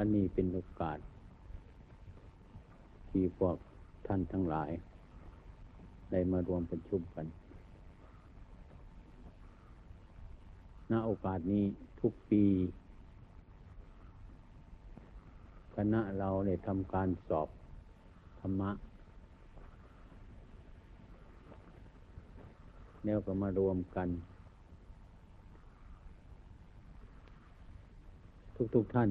วันนี้เป็นโอกาส ที่พวกท่านทั้งหลาย ได้มารวมประชุมกันณโอกาสนี้ทุกปีคณะเราได้ทำการสอบธรรมะ แล้วก็มารวมกัน ทุกๆทท่าน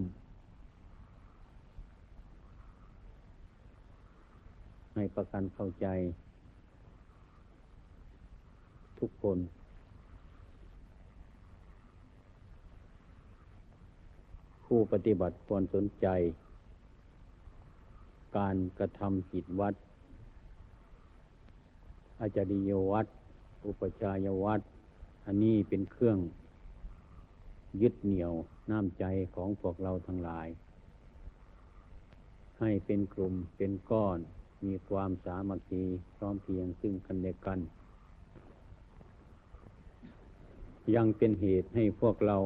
ให้ประกันเข้าใจ ทุกคน ผู้ปฏิบัติควรสนใจ การกระทำจิตวัด อาจาริยวัด อุปชายวัด อันนี้เป็นเครื่องยึดเหนี่ยวน้ำใจของพวกเราทั้งหลาย ให้เป็นกลุ่มเป็นก้อน มีความสามัคคีพร้อมเพียงซึ่งกันและกัน ยังเป็นเหตุให้พวกเรา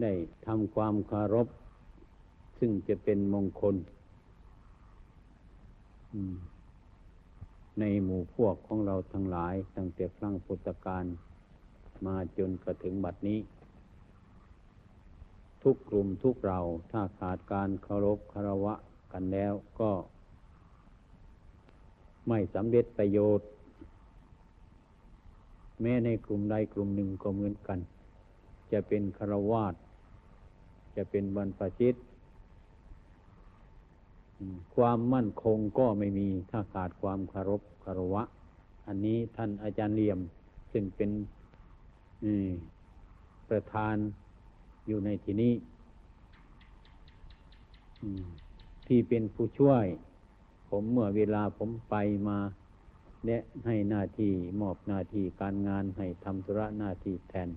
ได้ทำความคารพ ซึ่งจะเป็นมงคลในหมู่พวกของเราทั้งหลาย ตั้งแต่ครั้งพุทธกาลมาจนกระถึงบัดนี้ ทุกกลุ่มทุกเราถ้าขาดการเคารพคารวะกันแล้วก็ ไม่สำเร็จประโยชน์ แม้ในกลุ่มใดกลุ่มหนึ่งก็เหมือนกัน จะเป็นคารวาสจะเป็นบรรพชิต ความมั่นคงก็ไม่มีถ้าขาดความคารพคารวะ อันนี้ท่านอาจารย์เลี่ยม ซึ่งเป็นประธาน อยู่ในที่นี้ที่เป็นผู้ช่วย ผมเมื่อเวลาผมไปมาและให้หน้าที่มอบหน้าที่การงานให้ทำธุระหน้าที่แทน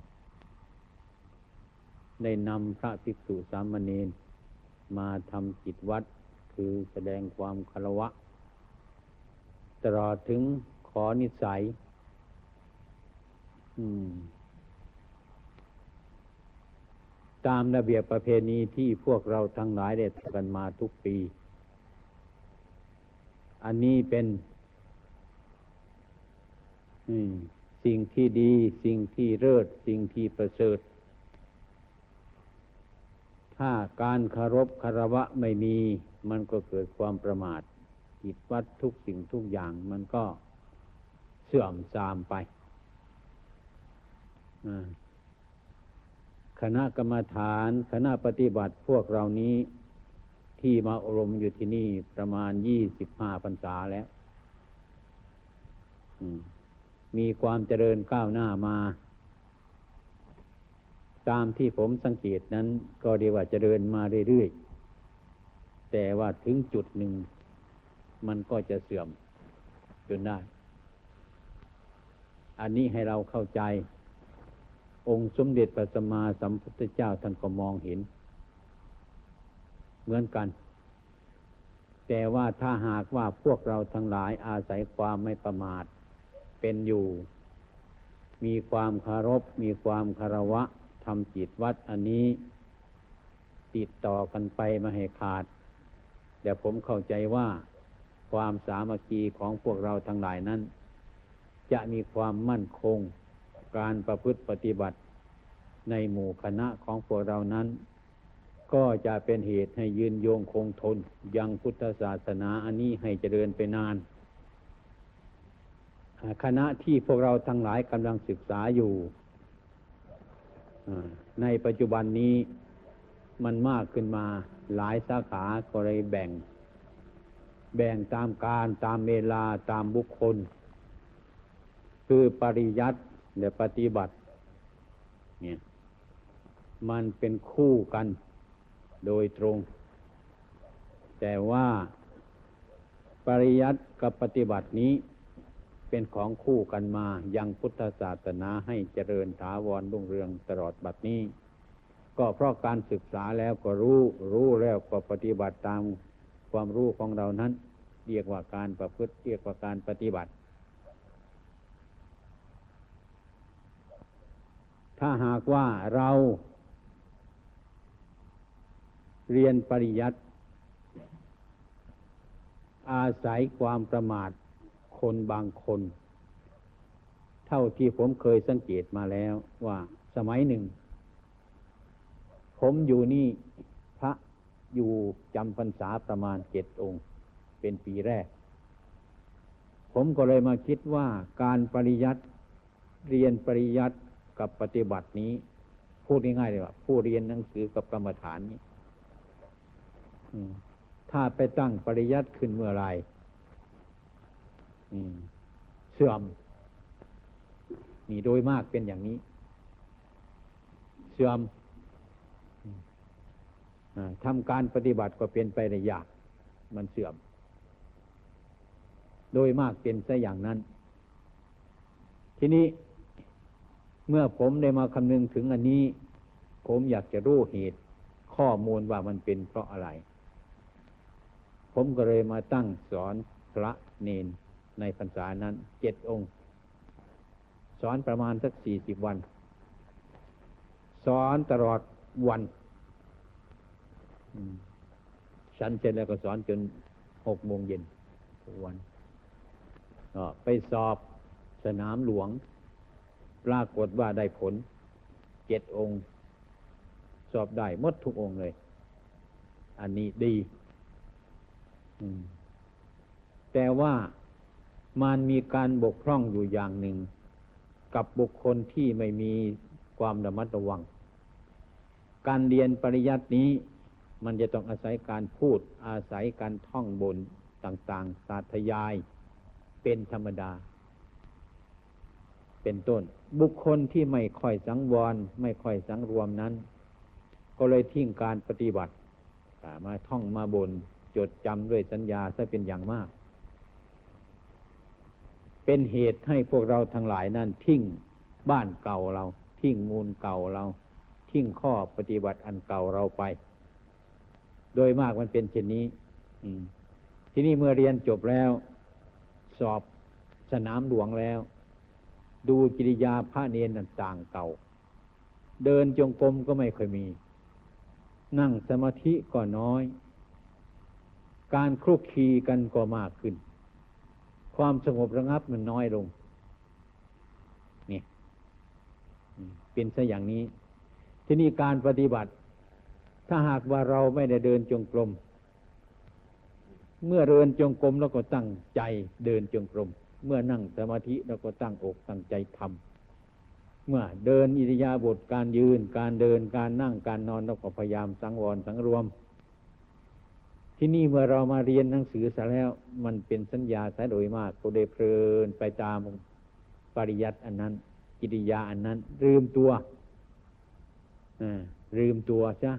ได้นำพระภิกษุสามเณรมาทำจิตวัดคือแสดงความคารวะ ตลอดถึงขอนิสัย อืม ตามระเบียบประเพณีที่พวกเราทั้งหลายได้ทำกันมาทุกปี อันนี้เป็นสิ่งที่ดี สิ่งที่เลิศสิ่งที่ประเสริฐ ถ้าการคารพคารวะไม่มี มันก็เกิดความประมาทจิตวัดทุกสิ่งทุกอย่างมันก็เสื่อมทรามไป คณะกรรมฐาน คณะปฏิบัติพวกเรานี้ที่มาอบรมอยู่ที่นี่ประมาณยี่สิบห้าพรรษาแล้วมีความเจริญก้าวหน้ามา ตามที่ผมสังเกตนั้น ก็เรียกว่าเจริญมาเรื่อยๆ แต่ว่าถึงจุดหนึ่ง มันก็จะเสื่อมจนได้ อันนี้ให้เราเข้าใจ องค์สมเด็จพระสัมมาสัมพุทธเจ้าท่านก็มองเห็น เหมือนกัน แต่ว่าถ้าหากว่าพวกเราทั้งหลายอาศัยความไม่ประมาท เป็นอยู่ มีความคารพมีความคารวะทำจิตวัดอันนี้ ติดต่อกันไปมาให้ขาด แต่ผมเข้าใจว่าความสามัคคีของพวกเราทั้งหลายนั้น จะมีความมั่นคง การประพฤติปฏิบัติในหมู่คณะของพวกเรานั้น ก็จะเป็นเหตุให้ยืนโยงคงทน ยังพุทธศาสนาอันนี้ให้เจริญไปนาน คณะที่พวกเราทั้งหลายกำลังศึกษาอยู่ ในปัจจุบันนี้มันมากขึ้นมาหลายสาขาก็เลยแบ่ง แบ่งตามการตามเวลาตามบุคคล คือปริยัติ และปฏิบัติ เนี่ย มันเป็นคู่กันโดยตรง แต่ว่าปริยัติกับปฏิบัตินี้เป็นของคู่กันมายังพุทธศาสนาให้เจริญถาวรรุ่งเรืองตลอดบัดนี้ ก็เพราะการศึกษาแล้วก็รู้ รู้แล้วก็ปฏิบัติตามความรู้ของเรานั้น เรียกว่าการประพฤติเรียกว่าการปฏิบัติ ถ้าหากว่าเราเรียนปริยัติอาศัยความประมาทคนบางคน เท่าที่ผมเคยสังเกตมาแล้วว่าสมัยหนึ่ง ผมอยู่นี่พระอยู่จำพรรษาประมาณเจ็ดองค์ เป็นปีแรก ผมก็เลยมาคิดว่าการปริยัติเรียนปริยัติ กับปฏิบัตินี้ พูดง่ายๆเลยว่า ผู้เรียนหนังสือกับกรรมฐานนี้ถ้าไปตั้งปริยัติขึ้นเมื่อไรเสื่อม นี่โดยมากเป็นอย่างนี้ เสื่อมทำการปฏิบัติก็เป็นไปในยาก มันเสื่อม โดยมากเป็นซะอย่างนั้น ทีนี้ เมื่อผมได้มาคำนึงถึงอันนี้ ผมอยากจะรู้เหตุข้อมูลว่ามันเป็นเพราะอะไร ผมก็เลยมาตั้งสอนพระเนนในพรรษานั้นเจ็ดองค์ สอนประมาณสักสี่สิบวัน สอนตลอดวันฉันเสร็จแล้วก็สอนจนหกโมงเย็นทุกวันก็ไปสอบสนามหลวง ปรากฏว่าได้ผลเจ็ดองค์ สอบได้หมดทุกองค์เลย อันนี้ดีแต่ว่ามันมีการบกพร่องอยู่อย่างหนึ่ง กับบุคคลที่ไม่มีความระมัดระวัง การเรียนปริยัตินี้ มันจะต้องอาศัยการพูดอาศัยการท่องบนต่างๆ สาธยายเป็นธรรมดา เป็นต้น บุคคลที่ไม่ค่อยสังวร ไม่ค่อยสังรวมนั้น ก็เลยทิ้งการปฏิบัติมาท่องมาบนจดจำด้วยสัญญาซะเป็นอย่างมาก เป็นเหตุให้พวกเราทั้งหลายนั้นทิ้งบ้านเก่าเรา ทิ้งมูลเก่าเรา ทิ้งข้อปฏิบัติอันเก่าเราไป โดยมากมันเป็นเช่นนี้ที่นี้เมื่อเรียนจบแล้ว สอบสนามหลวงแล้ว ดูกิริยาพระเนนต่างเก่า เดินจงกรมก็ไม่เคยมี นั่งสมาธิก็น้อย การคลุกคีกันก็มากขึ้น ความสงบระงับมันน้อยลงนี่เป็นซะอย่างนี้ ที่นี้การปฏิบัติ ถ้าหากว่าเราไม่ได้เดินจงกรมเมื่อเดินจงกรมเราก็ตั้งใจเดินจงกรม เมื่อนั่งสมาธิเราก็ตั้งอกตั้งใจทำเมื่อเดินอิริยาบถการยืน การเดินการนั่งการนอนเราก็พยายามสังวรสังรวม ที่นี่เมื่อเรามาเรียนหนังสือซะแล้ว มันเป็นสัญญาสายโดยมากก็ได้เพลินไปตามปริยัติอันนั้นกิริยาอันนั้น ลืมตัวลืมตัวใช่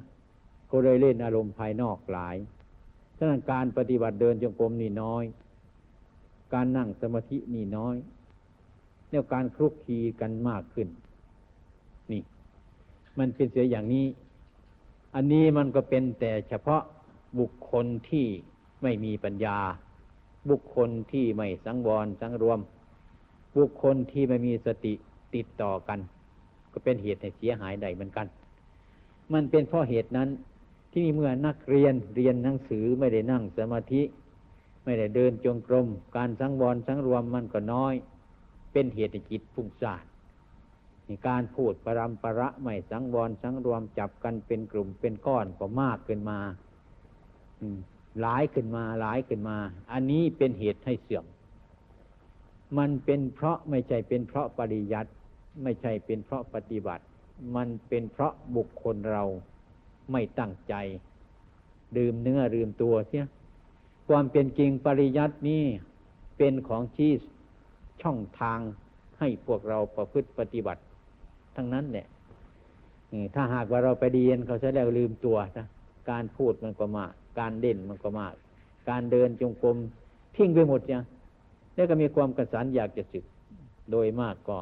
ก็เลยเล่นอารมณ์ภายนอกหลายฉะนั้นการปฏิบัติเดินจงกรมนี่น้อย การนั่งสมาธินี่น้อยเนี่ยการคลุกคีกันมากขึ้น นี่ มันเป็นเสียอย่างนี้ อันนี้มันก็เป็นแต่เฉพาะบุคคลที่ไม่มีปัญญา บุคคลที่ไม่สังวรสังรวม บุคคลที่ไม่มีสติติดต่อกัน ก็เป็นเหตุให้เสียหายใดเหมือนกัน มันเป็นเพราะเหตุนั้นที่เมื่อนักเรียนเรียนหนังสือไม่ได้นั่งสมาธิ ไม่ได้เดินจงกรม การสังวรสังรวมมันก็น้อย เป็นเหตุจิตฟุ้งซ่านในการพูดปรำประไม่สังวรสังรวมจับกันเป็นกลุ่มเป็นก้อนก็มากขึ้นมาหลายขึ้นมาหลายขึ้นมา อันนี้เป็นเหตุให้เสื่อม มันเป็นเพราะไม่ใช่เป็นเพราะปริยัติไม่ใช่เป็นเพราะปฏิบัติ มันเป็นเพราะบุคคลเราไม่ตั้งใจ ดื่มเนื้อลืมตัวเสีย ความเป็นจริงปริยัตินี้เป็นของชี้ช่องทางให้พวกเราประพฤติปฏิบัติ ทั้งนั้นเนี่ยถ้าหากว่าเราไปเรียนเขาจะแล้วลืมตัวนะการพูดมันก็มาก การเด่นมันก็มาก การเดินจงกรมทิ้งไปหมดเนี่ยแล้วก็มีความกระสันอยากจะศึก โดยมากก็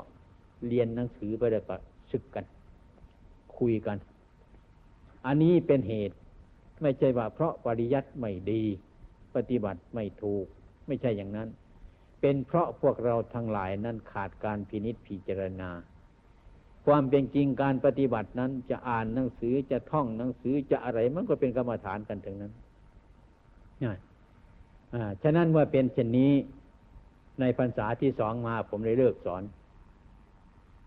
เรียนหนังสือไปแล้วก็ศึกกัน คุยกัน อันนี้เป็นเหตุ ไม่ใช่ว่าเพราะปริยัติไม่ดี ปฏิบัติไม่ถูก ไม่ใช่อย่างนั้น เป็นเพราะพวกเราทั้งหลายนั้นขาดการพินิษพิจารณา ความเป็นจริงการปฏิบัตินั้นจะอ่านหนังสือจะท่องหนังสือจะอะไรมันก็เป็นกรรมฐานกันทั้งนั้นนี่อ่าฉะนั้นเมื่อเป็นเช่นนี้ในพรรษาที่สองมาผมเลยเลิกสอน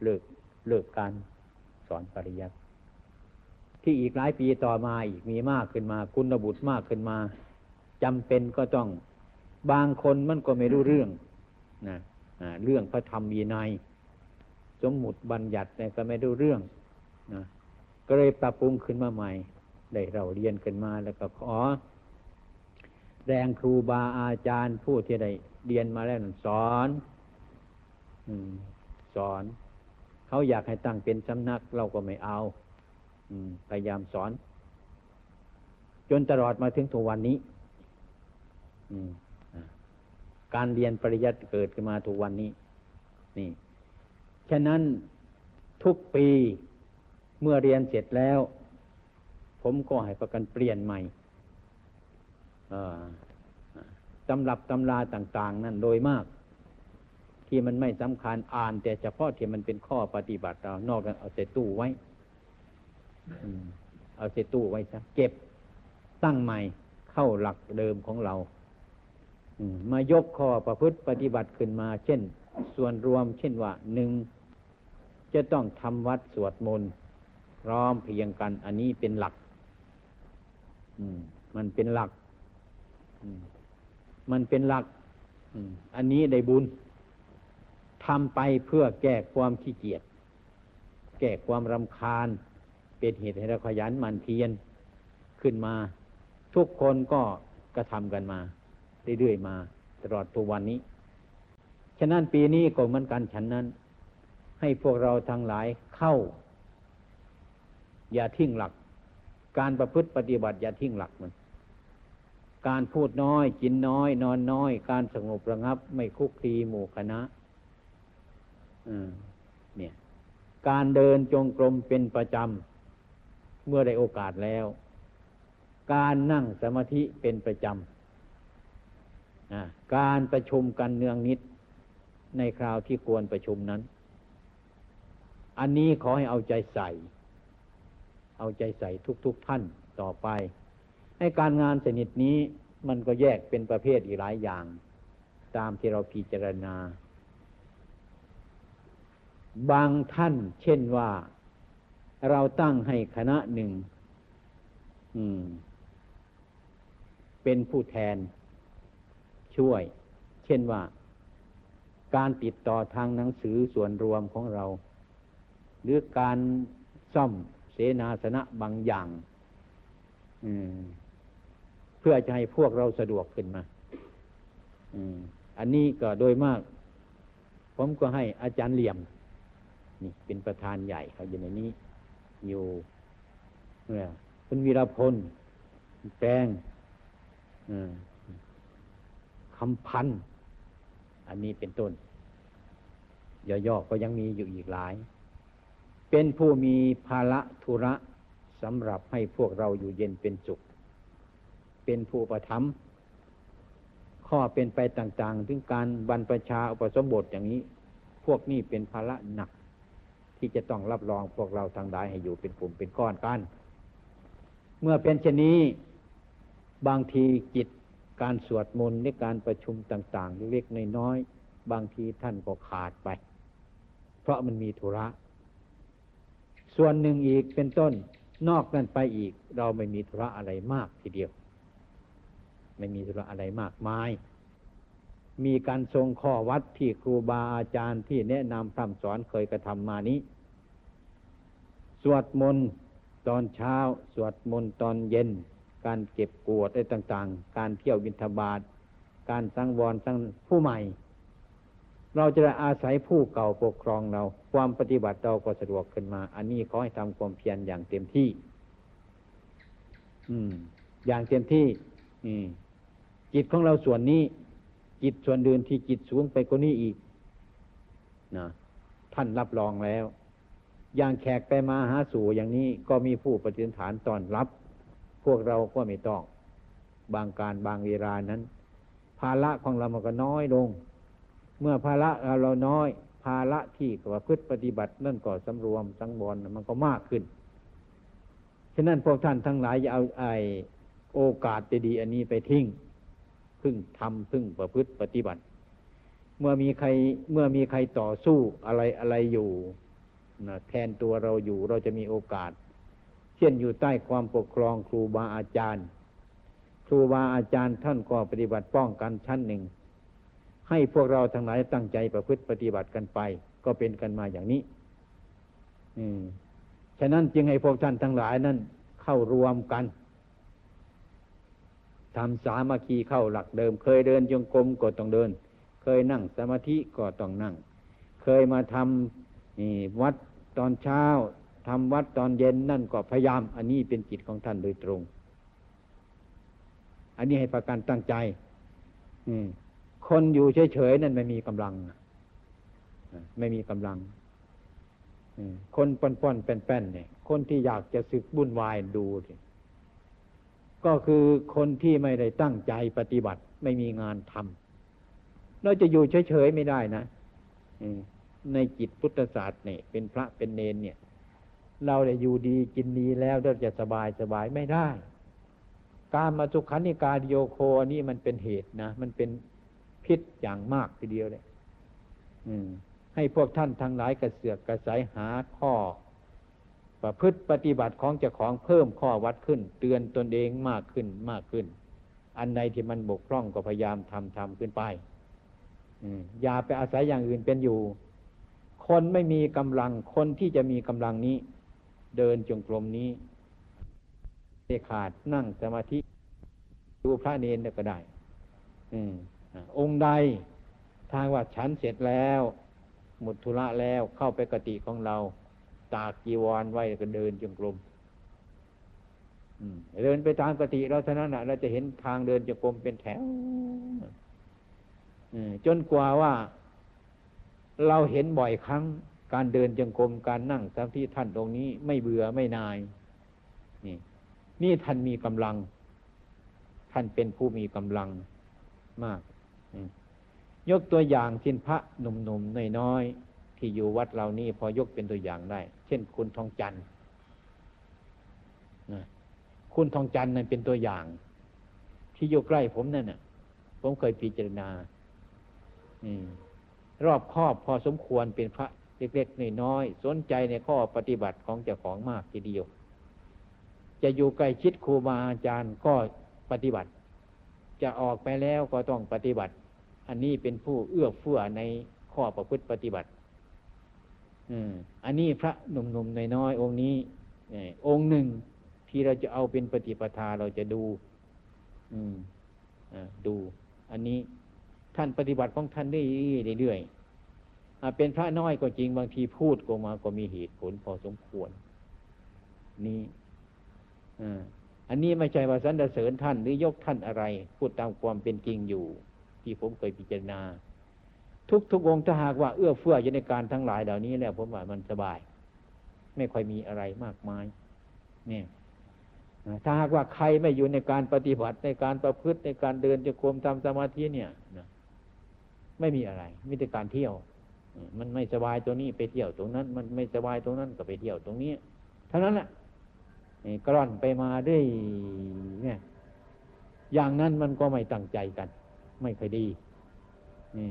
เลิกเลิกการสอนปริยัติที่อีกหลายปีต่อมาอีกมีมากขึ้นมา คุณบุตรมากขึ้นมา จำเป็นก็ต้องบางคนมันก็ไม่รู้เรื่องนะเรื่องพระธรรมวีนัยสมมุติบัญญัติเนี่ยก็ไม่รู้เรื่องนะก็เลยปรับปรุงขึ้นมาใหม่ ได้เราเรียนขึ้นมาแล้วก็ขอ แรงครูบาอาจารย์ผู้ที่ได้เรียนมาแล้วสอนอสอน เขาอยากให้ตั้งเป็นสำนักเราก็ไม่เอาพยายามสอน จนตลอดมาถึงทุกวันนี้ การเรียนปริยัติเกิดขึ้นมาทุกวันนี้ นี่ ฉะนั้นทุกปีเมื่อเรียนเสร็จแล้ว ผมก็ให้ประกันเปลี่ยนใหม่ตำรับตำราต่าง ๆ นั่นโดยมาก ที่มันไม่สำคัญอ่าน แต่เฉพาะที่มันเป็นข้อปฏิบัติเรานอกนั้นเอาใส่ตู้ไว้เอาใส่ตู้ไว้ซะเก็บตั้งใหม่เข้าหลักเดิมของเรา มายกข้อประพฤติปฏิบัติขึ้นมา เช่น ส่วนรวม เช่นว่าหนึ่งจะต้องทำวัดสวดมนต์พร้อมเพียงกัน อันนี้เป็นหลักมันเป็นหลักมันเป็นหลักอันนี้ได้บุญทำไปเพื่อแก้ความขี้เกียจแก้ความรำคาญ เป็นเหตุให้เราขยันหมั่นเพียรขึ้นมา ทุกคนก็กระทำกันมา เรื่อยๆมา ตลอดตัววันนี้ ฉะนั้นปีนี้ก็เหมือนกันฉันนั้น ให้พวกเราทั้งหลายเข้า อย่าทิ้งหลัก การประพฤติปฏิบัติอย่าทิ้งหลักมัน การพูดน้อย กินน้อย นอนน้อย การสงบระงับ ไม่คุกคีหมู่คณะเนี่ย การเดินจงกรมเป็นประจำ เมื่อได้โอกาสแล้ว การนั่งสมาธิเป็นประจำ การประชุมกันเนืองนิดในคราวที่ควรประชุมนั้น อันนี้ขอให้เอาใจใส่ เอาใจใส่ทุกๆทท่านต่อไป ให้การงานสนิทนี้มันก็แยกเป็นประเภทอีกหลายอย่าง ตามที่เราพิจารณา บางท่านเช่นว่าเราตั้งให้คณะหนึ่งเป็นผู้แทน ช่วย เช่นว่า การติดต่อทางหนังสือส่วนรวมของเรา หรือการซ่อมเสนาสนะบางอย่างเพื่อจะให้พวกเราสะดวกขึ้นมาอันนี้ก็โดยมาก ผมก็ให้อาจารย์เหลี่ยม นี่เป็นประธานใหญ่เขาอยู่ในนี้ อยู่เนี่ยคุณวีรพลแปลง คำพันอันนี้เป็นต้นย่อๆก็ยังมีอยู่อีกหลาย เป็นผู้มีภาระธุระสำหรับให้พวกเราอยู่เย็นเป็นสุข เป็นผู้ประทับข้อเป็นไปต่างๆ ถึงการบรรพชาอุปสมบทอย่างนี้ พวกนี้เป็นภาระหนัก ที่จะต้องรับรองพวกเราทางใดให้อยู่เป็นกลุ่มเป็นก้อนกัน เมื่อเป็นเช่นนี้ บางทีจิต การสวดมนต์ในการประชุมต่างๆเล็กๆน้อยๆบางทีท่านก็ขาดไป เพราะมันมีธุระ ส่วนหนึ่งอีกเป็นต้นนอกนั้นไปอีก เราไม่มีธุระอะไรมากทีเดียว ไม่มีธุระอะไรมากมาย มีการทรงข้อวัดที่ครูบาอาจารย์ที่แนะนำคำสอนเคยกระทำมานี้ สวดมนต์ตอนเช้า สวดมนต์ตอนเย็น การเก็บกวดอะไรต่าง ๆ การเที่ยวบินทบาทการสังวรสังผู้ใหม่ เราจะอาศัยผู้เก่าปกครองเรา ความปฏิบัติเราก็สะดวกขึ้นมา อันนี้ขอให้ทำความเพียรอย่างเต็มที่ อืม อย่างเต็มที่ อืม จิตของเราส่วนนี้ จิตส่วนเดินที่จิตสูงไปกว่านี้อีกนะท่านรับรองแล้ว อย่างแขกไปมาหาสู่อย่างนี้ก็มีผู้ปฏิฐานตอนรับ พวกเราก็ไม่ต้อง บางการบางเวลานั้น ภาระของเรามันก็น้อยลง เมื่อภาระเราน้อย ภาระที่ประพฤติปฏิบัตินั่นก็สำรวมสังวรมันก็มากขึ้น ฉะนั้นพวกท่านทั้งหลายอย่าเอาไอโอกาสดีๆอันนี้ไปทิ้งพึ่งทำพึ่งประพฤติปฏิบัติ เมื่อมีใครเมื่อมีใครต่อสู้อะไรอะไรอยู่นะแทนตัวเราอยู่เราจะมีโอกาส เช่นอยู่ใต้ความปกครองครูบาอาจารย์ ครูบาอาจารย์ท่านก็ปฏิบัติป้องกันชั้นหนึ่ง ให้พวกเราทั้งหลายตั้งใจประพฤติปฏิบัติกันไป ก็เป็นกันมาอย่างนี้ อืมฉะนั้นจึงให้พวกท่านทั้งหลายนั้น เข้ารวมกันทำสามัคคีเข้าหลักเดิม เคยเดินจงกรมก็ต้องเดิน เคยนั่งสมาธิก็ต้องนั่ง เคยมาทำนี่วัดตอนเช้า ทำวัดตอนเย็นนั่นก็พยายาม อันนี้เป็นจิตของท่านโดยตรง อันนี้ให้ประกันตั้งใจอืมคนอยู่เฉยๆนั่นไม่มีกำลังไม่มีกำลังคนป้อนๆแป้นๆเนี่ย คนที่อยากจะสึกบุ่นวายดูทีก็คือคนที่ไม่ได้ตั้งใจปฏิบัติ ไม่มีงานทำเราจะอยู่เฉยๆไม่ได้นะในจิตพุทธศาสตร์เนี่ยเป็นพระเป็นเนนเนี่ย เราได้อยู่ดีกินดีแล้วเราจะสบายสบายไม่ได้ การมาสุขันิกาโยโคนี่มันเป็นเหตุนะ มันเป็นพิษอย่างมากทีเดียวเลยให้พวกท่านทั้งหลายกระเสือกกระสายหาข้อ ประพฤติปฏิบัติของเจ้าของเพิ่มข้อวัดขึ้น เตือนตนเองมากขึ้นมากขึ้น อันใดที่มันบกพร่องก็พยายามทำทำขึ้นไปอย่าไปอาศัยอย่างอื่นเป็นอยู่ คนไม่มีกำลังคนที่จะมีกำลังนี้ เดินจงกรมนี้เดขาดนั่งสมาธิดูพระเนนก็ได้อืมองค์ใดทางว่าฉันเสร็จแล้ว หมดธุระแล้วเข้าไปกติของเรา ตากกีวรไว้ก็เดินจงกรมเดินไปตามกติเราเท่านั้นเราจะเห็นทางเดินจงกรมเป็นแถวจนกว่าว่า เราเห็นบ่อยครั้ง การเดินจงกรมการนั่งสมาธิท่านตรงนี้ไม่เบื่อไม่นาย นี่ นี่ท่านมีกำลัง ท่านเป็นผู้มีกำลังมาก ยกตัวอย่างเช่นพระหนุ่มๆน้อยๆที่อยู่วัดเรานี่พอยกเป็นตัวอย่างได้ เช่น คุณทองจันทร์คุณทองจันทร์นั่นเป็นตัวอย่าง ที่อยู่ใกล้ผมนั่นน่ะ ผมเคยพิจารณารอบครอบพอสมควรเป็นพระ เล็กๆน้อยๆสนใจในข้อปฏิบัติของเจ้าของมากทีเดียว จะอยู่ใกล้ชิดครูบาอาจารย์ก็ปฏิบัติ จะออกไปแล้วก็ต้องปฏิบัติ อันนี้เป็นผู้เอื้อเฟื้อในข้อประพฤติปฏิบัติอันนี้พระหนุ่มๆน้อยๆองค์นี้องค์หนึ่งที่เราจะเอาเป็นปฏิปทาเราจะดูดู อันนี้ท่านปฏิบัติของท่านได้เรื่อยๆ เป็นพระน้อยก็จริงบางทีพูดก็มาก็มีเหตุผลพอสมควร นี่อันนี้ไม่ใช่ว่าสรรเสริญท่านหรือยกท่านอะไร พูดตามความเป็นจริงอยู่ ที่ผมเคยพิจารณา ทุกทุกองถ้าหากว่าเอื้อเฟื้ออยู่ในการทั้งหลายเหล่านี้แล้วผมว่ามันสบาย ไม่ค่อยมีอะไรมากมาย เนี่ยถ้าหากว่าใครไม่อยู่ในการปฏิบัติในการประพฤติในการเดินจะควมทำสมาธิเนี่ยนะไม่มีอะไรมีแต่การเที่ยว มันไม่สบายตัวนี้ไปเที่ยวตรงนั้น มันไม่สบายตรงนั้นก็ไปเที่ยวตรงนี้เท่านั้นแหละกร่อนไปมาด้วยเนี่ย อย่างนั้นมันก็ไม่ตั้งใจกัน ไม่ค่อยดีนี่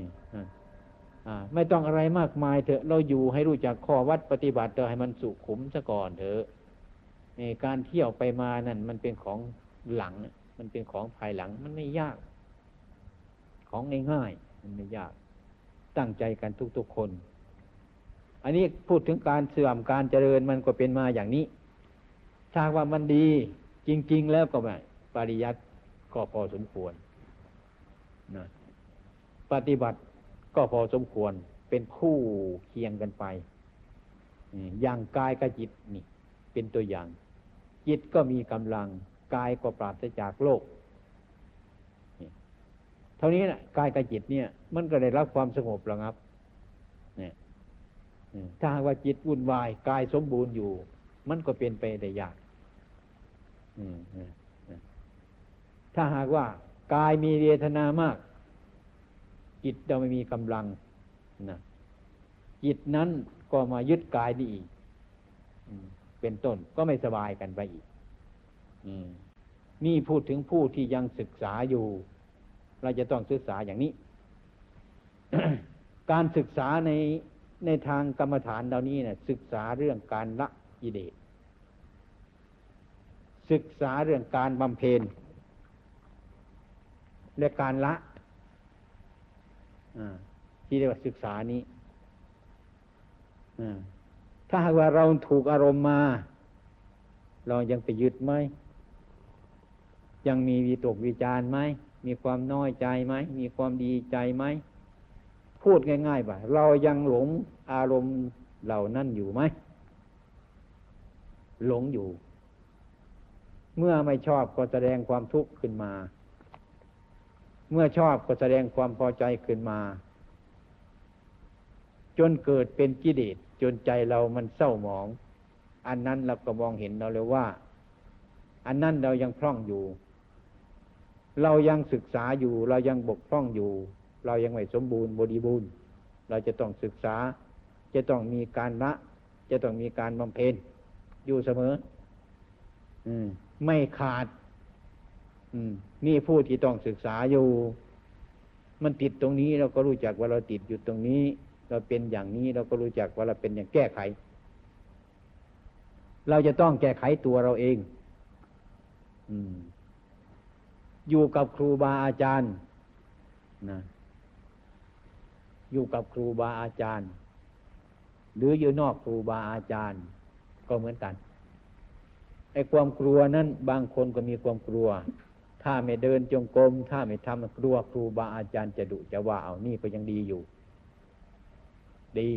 ไม่ต้องอะไรมากมายเถอะ เราอยู่ให้รู้จักข้อวัดปฏิบัติเถอะให้มันสุขุมซะก่อนเถอะการเที่ยวไปมานั่นมันเป็นของหลัง มันเป็นของภายหลัง มันไม่ยาก ของง่ายๆมันไม่ยาก ตั้งใจกันทุก ๆ คน อันนี้พูดถึงการเสื่อมการเจริญมันก็เป็นมาอย่างนี้ ถ้าว่ามันดีจริง ๆ แล้วก็แบบปริยัติก็พอสมควรนะปฏิบัติก็พอสมควรเป็นคู่เคียงกันไป อย่างกายกับจิตนี่ เป็นตัวอย่าง จิตก็มีกำลัง กายก็ปราศจากโลก เท่านี้นะกายกับจิตเนี่ย มันก็ได้รับความสงบแล้วครับเนี่ยถ้าหากว่าจิตวุ่นวายกายสมบูรณ์อยู่ มันก็เป็นไปได้ยากถ้าหากว่ากายมีเวทนามาก จิตเราไม่มีกำลังนะจิตนั้นก็มายึดกายนี่อีกเป็นต้นก็ไม่สบายกันไปอีกอนี่พูดถึงผู้ที่ยังศึกษาอยู่ เราจะต้องศึกษาอย่างนี้ การศึกษาในในทางกรรมฐานเหล่านี้เนี่ยศึกษาเรื่องการละกิเลสศึกษาเรื่องการบำเพ็ญและการละอที่เรียกว่าศึกษานี้อถ้าหากว่าเราถูกอารมณ์มา เรายังไปยึดไหมยังมีวิตกวิจารไหม มีความน้อยใจไหม มีความดีใจไหม พูดง่ายๆว่าเรายังหลงอารมณ์เหล่านั้นอยู่ไหม หลงอยู่ เมื่อไม่ชอบก็แสดงความทุกข์ขึ้นมา เมื่อชอบก็แสดงความพอใจขึ้นมา จนเกิดเป็นกิเลสจนใจเรามันเศร้าหมอง อันนั้นเราก็มองเห็นเราเลยว่า อันนั้นเรายังพร่องอยู่ เรายังศึกษาอยู่ เรายังบกพร่องอยู่ เรายังไม่สมบูรณ์บริบูรณ์ เราจะต้องศึกษา จะต้องมีการละ จะต้องมีการบำเพ็ญอยู่เสมอ อืม ไม่ขาด อืม นี่ผู้ที่ต้องศึกษาอยู่ มันติดตรงนี้เราก็รู้จักว่าเราติดอยู่ตรงนี้ เราเป็นอย่างนี้เราก็รู้จักว่าเราเป็นอย่างแก้ไข เราจะต้องแก้ไขตัวเราเอง อืม อยู่กับครูบาอาจารย์นะอยู่กับครูบาอาจารย์ หรืออยู่นอกครูบาอาจารย์ ก็เหมือนกันไอ้ความกลัวนั้น บางคนก็มีความกลัว ถ้าไม่เดินจงกรมถ้าไม่ทำกลัวครูบาอาจารย์จะดุจะว่าเอานี่ก็ยังดีอยู่ ดี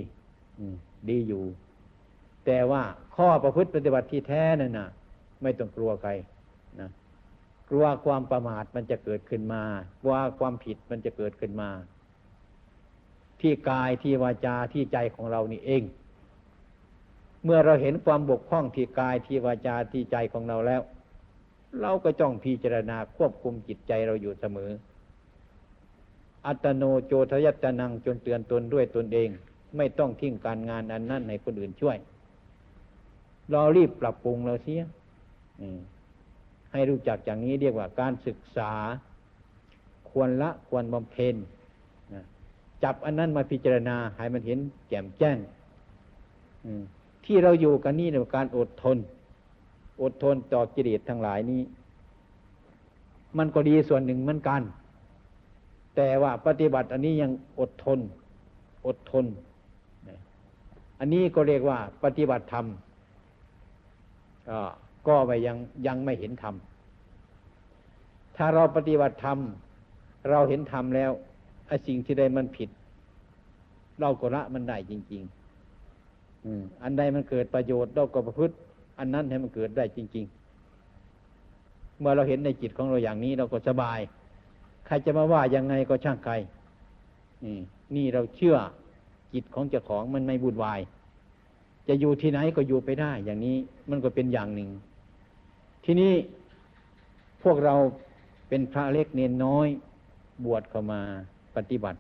อืดีอยู่ แต่ว่าข้อประพฤติปฏิบัติที่แท้นั่นนะไม่ต้องกลัวใคร กลัวความประมาทมันจะเกิดขึ้นมากลัวความผิดมันจะเกิดขึ้นมา ที่กายที่วาจาที่ใจของเรานี่เอง เมื่อเราเห็นความบกพร่องที่กายที่วาจาที่ใจของเราแล้ว เราก็จ้องพิจารณาควบคุมจิตใจเราอยู่เสมอ อัตโนโจทยัตนังจนเตือนตนด้วยตนเอง ไม่ต้องทิ้งการงานอันนั้นให้คนอื่นช่วย เรารีบปรับปรุงเราเสีย ให้รู้จักอย่างนี้เรียกว่าการศึกษา ควรละควรบำเพ็ญจับอันนั้นมาพิจารณาให้มันเห็นแจ่มแจ้งที่เราอยู่กันนี่เนี่ยการอดทน อดทนต่อกิเลสทั้งหลายนี้ มันก็ดีส่วนหนึ่งเหมือนกัน แต่ว่าปฏิบัติอันนี้ยังอดทน อดทน อันนี้ก็เรียกว่า ปฏิบัติธรรมก็็ไปยังยังไม่เห็นธรรม ถ้าเราปฏิบัติธรรม เราเห็นธรรมแล้วไอ้สิ่งที่ใดมันผิด เราก็ละมันได้จริง ๆอันใดมันเกิดประโยชน์เราก็ประพฤติ อันนั้นให้มันเกิดได้จริง ๆ เมื่อเราเห็นในจิตของเราอย่างนี้เราก็สบาย ใครจะมาว่ายังไงก็ช่างใครนี่นี่เราเชื่อจิตของเจ้าของมันไม่บุญวาย จะอยู่ที่ไหนก็อยู่ไปได้ อย่างนี้มันก็เป็นอย่างหนึ่ง ที่นี้พวกเราเป็นพระเล็กเนนน้อย บวชเข้ามาปฏิบัติ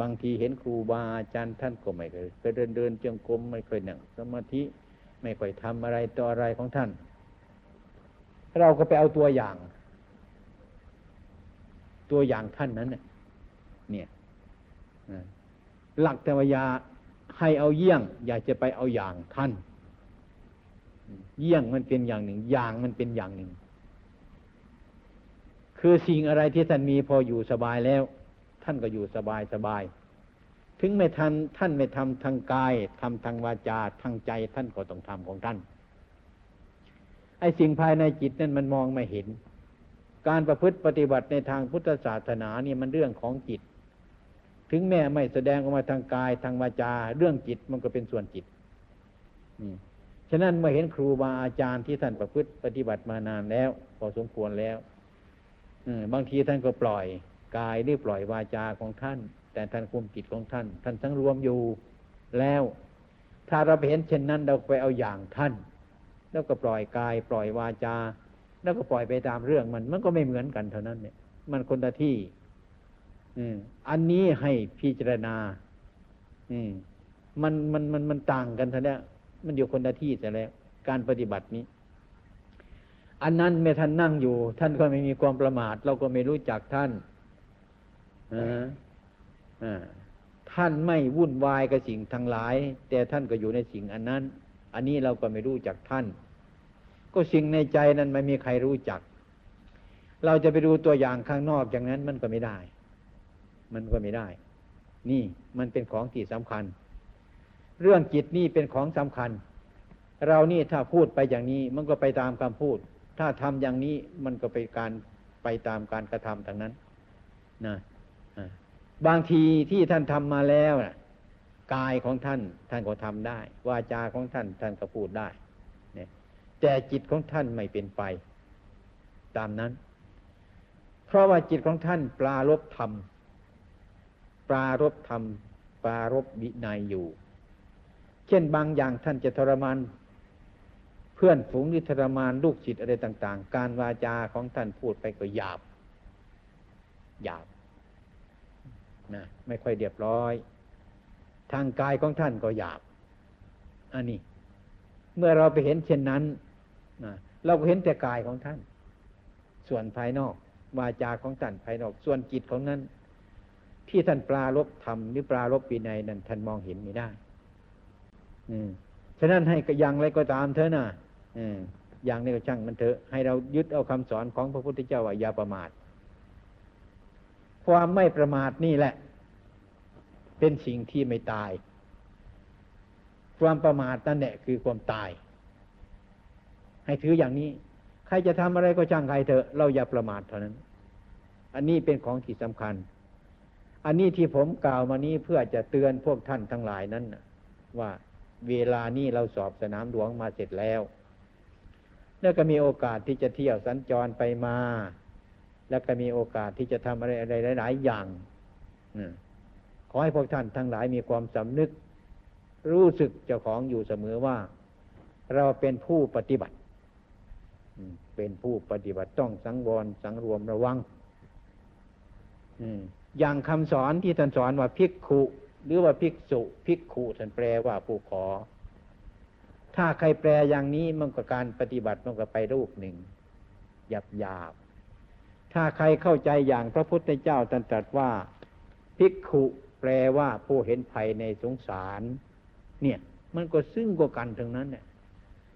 บางทีเห็นครูบาอาจารย์ท่านก็ไม่เคยเคยเดินเดินจงกรมไม่เคยนั่งสมาธิไม่ค่อยทำอะไรต่ออะไรของท่าน เราก็ไปเอาตัวอย่าง ตัวอย่างท่านนั้นเนี่ยหลักธรรมยาให้เอาเยี่ยง อยากจะไปเอาอย่างท่าน เยี่ยงมันเป็นอย่างหนึ่ง อย่างมันเป็นอย่างหนึ่ง คือสิ่งอะไรที่ท่านมีพออยู่สบายแล้ว ท่านก็อยู่สบายสบาย ถึงไม่ทันท่านไม่ทำทางกายทำทางวาจาทางใจท่านก็ต้องทำของท่าน ไอ้สิ่งภายในจิตนั่นมันมองไม่เห็น การประพฤติปฏิบัติในทางพุทธศาสนาเนี่ยมันเรื่องของจิต ถึงแม้ไม่แสดงออกมาทางกายทางวาจา เรื่องจิตมันก็เป็นส่วนจิต ฉะนั้นเมื่อเห็นครูบาอาจารย์ที่ท่านประพฤติปฏิบัติมานานแล้ว พอสมควรแล้วบางทีท่านก็ปล่อยกายหรือปล่อยวาจาของท่าน แต่ท่านคุมจิตของท่าน ท่านทั้งรวมอยู่แล้ว ถ้าเราไปเห็นเช่นนั้นเราไปเอาอย่างท่าน แล้วก็ปล่อยกาย ปล่อยวาจา แล้วก็ปล่อยไปตามเรื่องมัน มันก็ไม่เหมือนกันเท่านั้นเนี่ย มันคนละที่อันนี้ให้พิจารณา อืมันมันมันมันต่างกันซะแล้ มันอยู่คนละที่ซะแล้ว การปฏิบัตินี้ อันนั้นเมื่อท่านนั่งอยู่ ท่านก็ไม่มีความประมาท เราก็ไม่รู้จักท่านท่านไม่วุ่นวายกับสิ่งทั้งหลาย แต่ท่านก็อยู่ในสิ่งอันนั้น อันนี้เราก็ไม่รู้จักท่าน ก็สิ่งในใจนั้นไม่มีใครรู้จัก เราจะไปดูตัวอย่างข้างนอกอย่างนั้นมันก็ไม่ได้ มันก็ไม่ได้ นี่มันเป็นของที่สำคัญ เรื่องจิตนี่เป็นของสำคัญ เรานี่ถ้าพูดไปอย่างนี้มันก็ไปตามคำพูด ถ้าทำอย่างนี้มันก็ไปการไปตามการกระทำทางนั้นนะบางทีที่ท่านทำมาแล้วนะกายของท่านท่านก็ทำได้วาจาของท่านท่านก็พูดได้เนี่ยแต่จิตของท่านไม่เป็นไป ตามนั้น เพราะว่าจิตของท่านปลารบธรรม ปลารบธรรม ปลารบวินัยอยู่ เช่นบางอย่างท่านจะทรมานเพื่อนฝูงหรือทรมานลูกศิษย์อะไรต่าง ๆ การวาจาของท่านพูดไปก็หยาบหยาบนะไม่ค่อยเรียบร้อย ทางกายของท่านก็หยาบ อันนี้ เมื่อเราไปเห็นเช่นนั้นนะเราก็เห็นแต่กายของท่าน ส่วนภายนอก วาจาของท่านภายนอก ส่วนจิตของนั้น ที่ท่านปลารบธรรมหรือปลารบปีในนั้นท่านมองเห็นไม่ได้ ฉะนั้นให้ยังอะไรก็ตามเถอะนะอืมอย่างนี้ก็ช่างมันเถอะ ให้เรายึดเอาคำสอนของพระพุทธเจ้าว่าอย่าประมาท ความไม่ประมาทนี่แหละ เป็นสิ่งที่ไม่ตาย ความประมาทนั่นแหละคือความตาย ให้ถืออย่างนี้ ใครจะทำอะไรก็ช่างใครเถอะ เราอย่าประมาทเท่านั้น อันนี้เป็นของที่สำคัญ อันนี้ที่ผมกล่าวมานี้เพื่อจะเตือนพวกท่านทั้งหลายนั้นว่า เวลานี้เราสอบสนามหลวงมาเสร็จแล้วแล้วก็มีโอกาสที่จะเที่ยวสัญจรไปมา แล้วก็มีโอกาสที่จะทำอะไรอะไรหลาย ๆ อย่างขอให้พวกท่านทั้งหลายมีความสำนึก รู้สึกเจ้าของอยู่เสมอว่า เราเป็นผู้ปฏิบัติเป็นผู้ปฏิบัติต้องสังวรสังรวมระวังอย่างคำสอนที่ท่านสอนว่าภิกขุ หรือว่าภิกษุภิกขุท่านแปลว่าผู้ขอ ถ้าใครแปลอย่างนี้มันก็การปฏิบัติมันก็ไปรูปหนึ่งหยาบหยาบถ้าใครเข้าใจอย่างพระพุทธเจ้าตรัสว่าภิกขุแปลว่าผู้เห็นภัยในสงสาร เนี่ย มันก็ซึ่งกว่ากันทั้งนั้นเนี่ย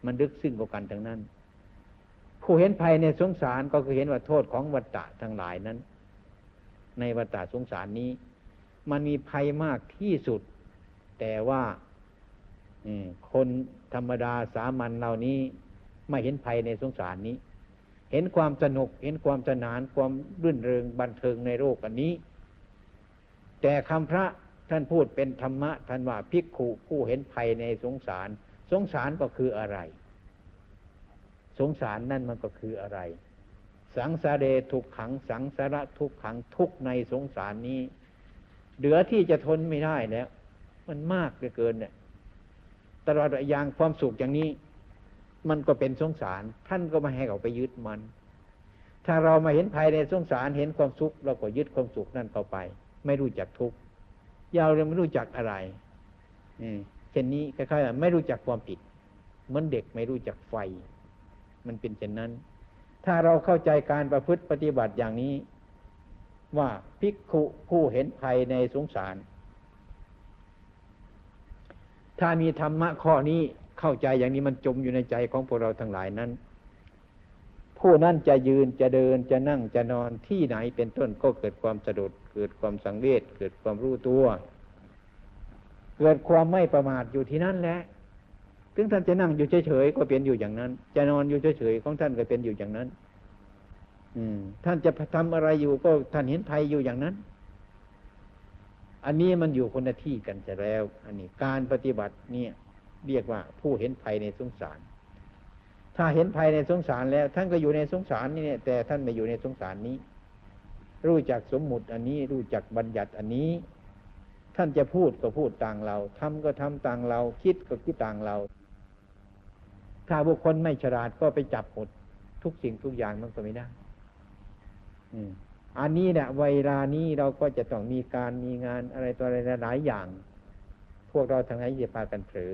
มันดึกซึ่งกว่ากันทั้งนั้น ผู้เห็นภัยในสงสารก็คือเห็นว่าโทษของวัฏฏะทั้งหลายนั้น ในวัฏฏะสงสารนี้ มันมีภัยมากที่สุด แต่ว่าคนธรรมดาสามัญเหล่านี้ ไม่เห็นภัยในสงสารนี้ เห็นความสนุก เห็นความสนานความรื่นเริงบันเทิงในโลกอันนี้ แต่คำพระท่านพูดเป็นธรรมะท่านว่าภิกขุผู้เห็นภัยในสงสาร สงสารก็คืออะไร สงสารนั่นมันก็คืออะไร สังสารเดทุกขัง สังสาระทุกขังทุกในสงสารนี้ เหลือที่จะทนไม่ได้แล้ว มันมากเหลือเกินเนี่ยตลอดอย่างความสุขอย่างนี้ มันก็เป็นสงสาร ท่านก็มาให้เขาไปยึดมัน ถ้าเรามาเห็นภายในสงสารเห็นความสุขเราก็ยึดความสุขนั่นเข้าไป ไม่รู้จักทุกข์ยาวเลยไม่รู้จักอะไรเช่นนี้คล้ายๆไม่รู้จักความผิด เหมือนเด็กไม่รู้จักไฟ มันเป็นเช่นนั้น ถ้าเราเข้าใจการประพฤติปฏิบัติอย่างนี้ ว่าภิกขุผู้เห็นภัยในสงสาร ถ้ามีธรรมะข้อนี้เข้าใจอย่างนี้มันจมอยู่ในใจของพวกเราทั้งหลายนั้น ผู้นั้นจะยืนจะเดินจะนั่งจะนอนที่ไหนเป็นต้นก็เกิดความสะดุดเกิดความสังเวชเกิดความรู้ตัว เกิดความไม่ประมาทอยู่ที่นั่นแหละถึงท่านจะนั่งอยู่เฉยๆก็เป็นอยู่อย่างนั้น จะนอนอยู่เฉยๆของท่านก็เป็นอยู่อย่างนั้น ท่านจะทำอะไรอยู่ก็ท่านเห็นภัยอยู่อย่างนั้น อันนี้มันอยู่คนละที่กันจะแล้ว อันนี้การปฏิบัติเนี่ย เรียกว่าผู้เห็นภัยในสงสาร ถ้าเห็นภัยในสงสารแล้ว ท่านก็อยู่ในสงสารนี่เนี่ยแต่ท่านไม่อยู่ในสงสารนี้ รู้จักสมมุติอันนี้รู้จักบัญญัติอันนี้ ท่านจะพูดก็พูดต่างเราทำก็ทำต่างเรา คิดก็คิดต่างเรา ถ้าบุคคลไม่ฉลาดก็ไปจับหมดทุกสิ่งทุกอย่างมันก็ไม่ได้ อันนี้เนี่ยเวลานี้เราก็จะต้องมีการมีงานอะไรตัวอะไรหลายอย่าง พวกเราทั้งหลายอย่าพากันเผลอ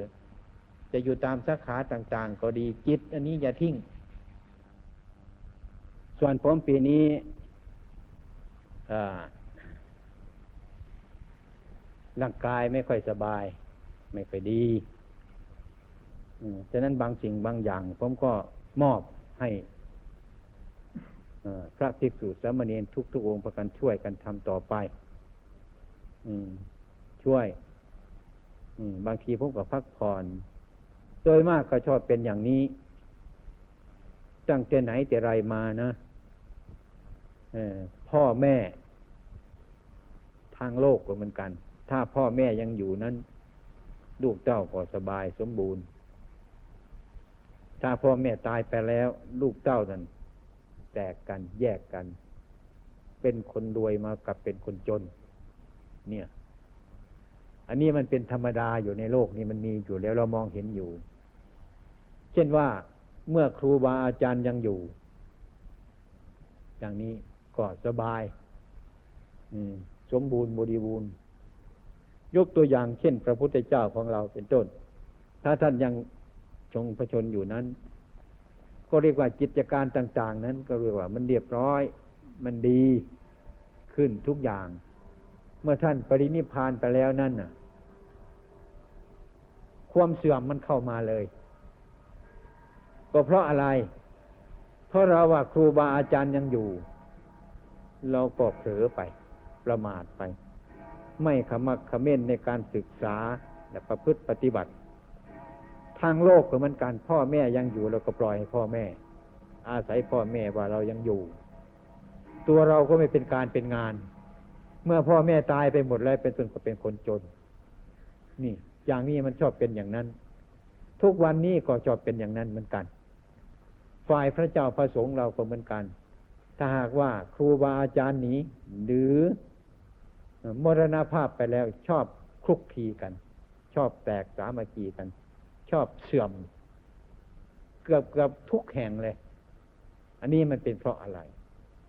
จะอยู่ตามสาขาต่าง ๆ ก็ดีจิต อันนี้อย่าทิ้ง ส่วนผมปีนี้ร่างกายไม่ค่อยสบาย ไม่ค่อยดีฉะนั้นบางสิ่งบางอย่าง ผมก็มอบให้ พระภิกษุสามเณรทุกๆองค์ประกันช่วยกันทำต่อไปช่วยบางทีผมก็พักผ่อนโดยมากก็ชอบเป็นอย่างนี้ตั้งแต่ไหนแต่ไรมานะพ่อแม่ ทางโลกก็เหมือนกัน ถ้าพ่อแม่ยังอยู่นั้น ลูกเต้าก็สบายสมบูรณ์ ถ้าพ่อแม่ตายไปแล้ว ลูกเต้านั้น แตกกันแยกกัน เป็นคนรวยมากับเป็นคนจน เนี่ย อันนี้มันเป็นธรรมดาอยู่ในโลกนี้มันมีอยู่แล้วเรามองเห็นอยู่ เช่นว่าเมื่อครูบาอาจารย์ยังอยู่ อย่างนี้ก็สบาย สมบูรณ์บริบูรณ์ ยกตัวอย่างเช่น พระพุทธเจ้าของเราเป็นต้น ถ้าท่านยังชงพระชนอยู่นั้น ก็เรียกว่ากิจการต่าง ๆ นั้น ก็เรียกว่ามันเรียบร้อย มันดีขึ้นทุกอย่าง เมื่อท่านปรินิพานไปแล้วนั่นน่ะ ความเสื่อมมันเข้ามาเลย ก็เพราะอะไร เพราะเราว่าครูบาอาจารย์ยังอยู่ เราก็เผลอไป ประมาทไป ไม่ขมักขม้นในการศึกษาและประพฤติปฏิบัติ ทางโลกก็เหมือนกัน พ่อแม่ยังอยู่เราก็ปล่อยให้พ่อแม่ อาศัยพ่อแม่ว่าเรายังอยู่ ตัวเราก็ไม่เป็นการเป็นงาน เมื่อพ่อแม่ตายไปหมดแล้วเป็นตนก็เป็นคนจน นี่ อย่างนี้มันชอบเป็นอย่างนั้น ทุกวันนี้ก็ชอบเป็นอย่างนั้นเหมือนกัน ฝ่ายพระเจ้าพระสงฆ์เราก็เหมือนกัน ถ้าหากว่าครูบาอาจารย์หนีหรือมรณภาพไปแล้วชอบคลุกคลีกัน ชอบแตกสามัคคีกัน ชอบเสื่อม เกือบเกือบทุกแห่งเลย อันนี้มันเป็นเพราะอะไร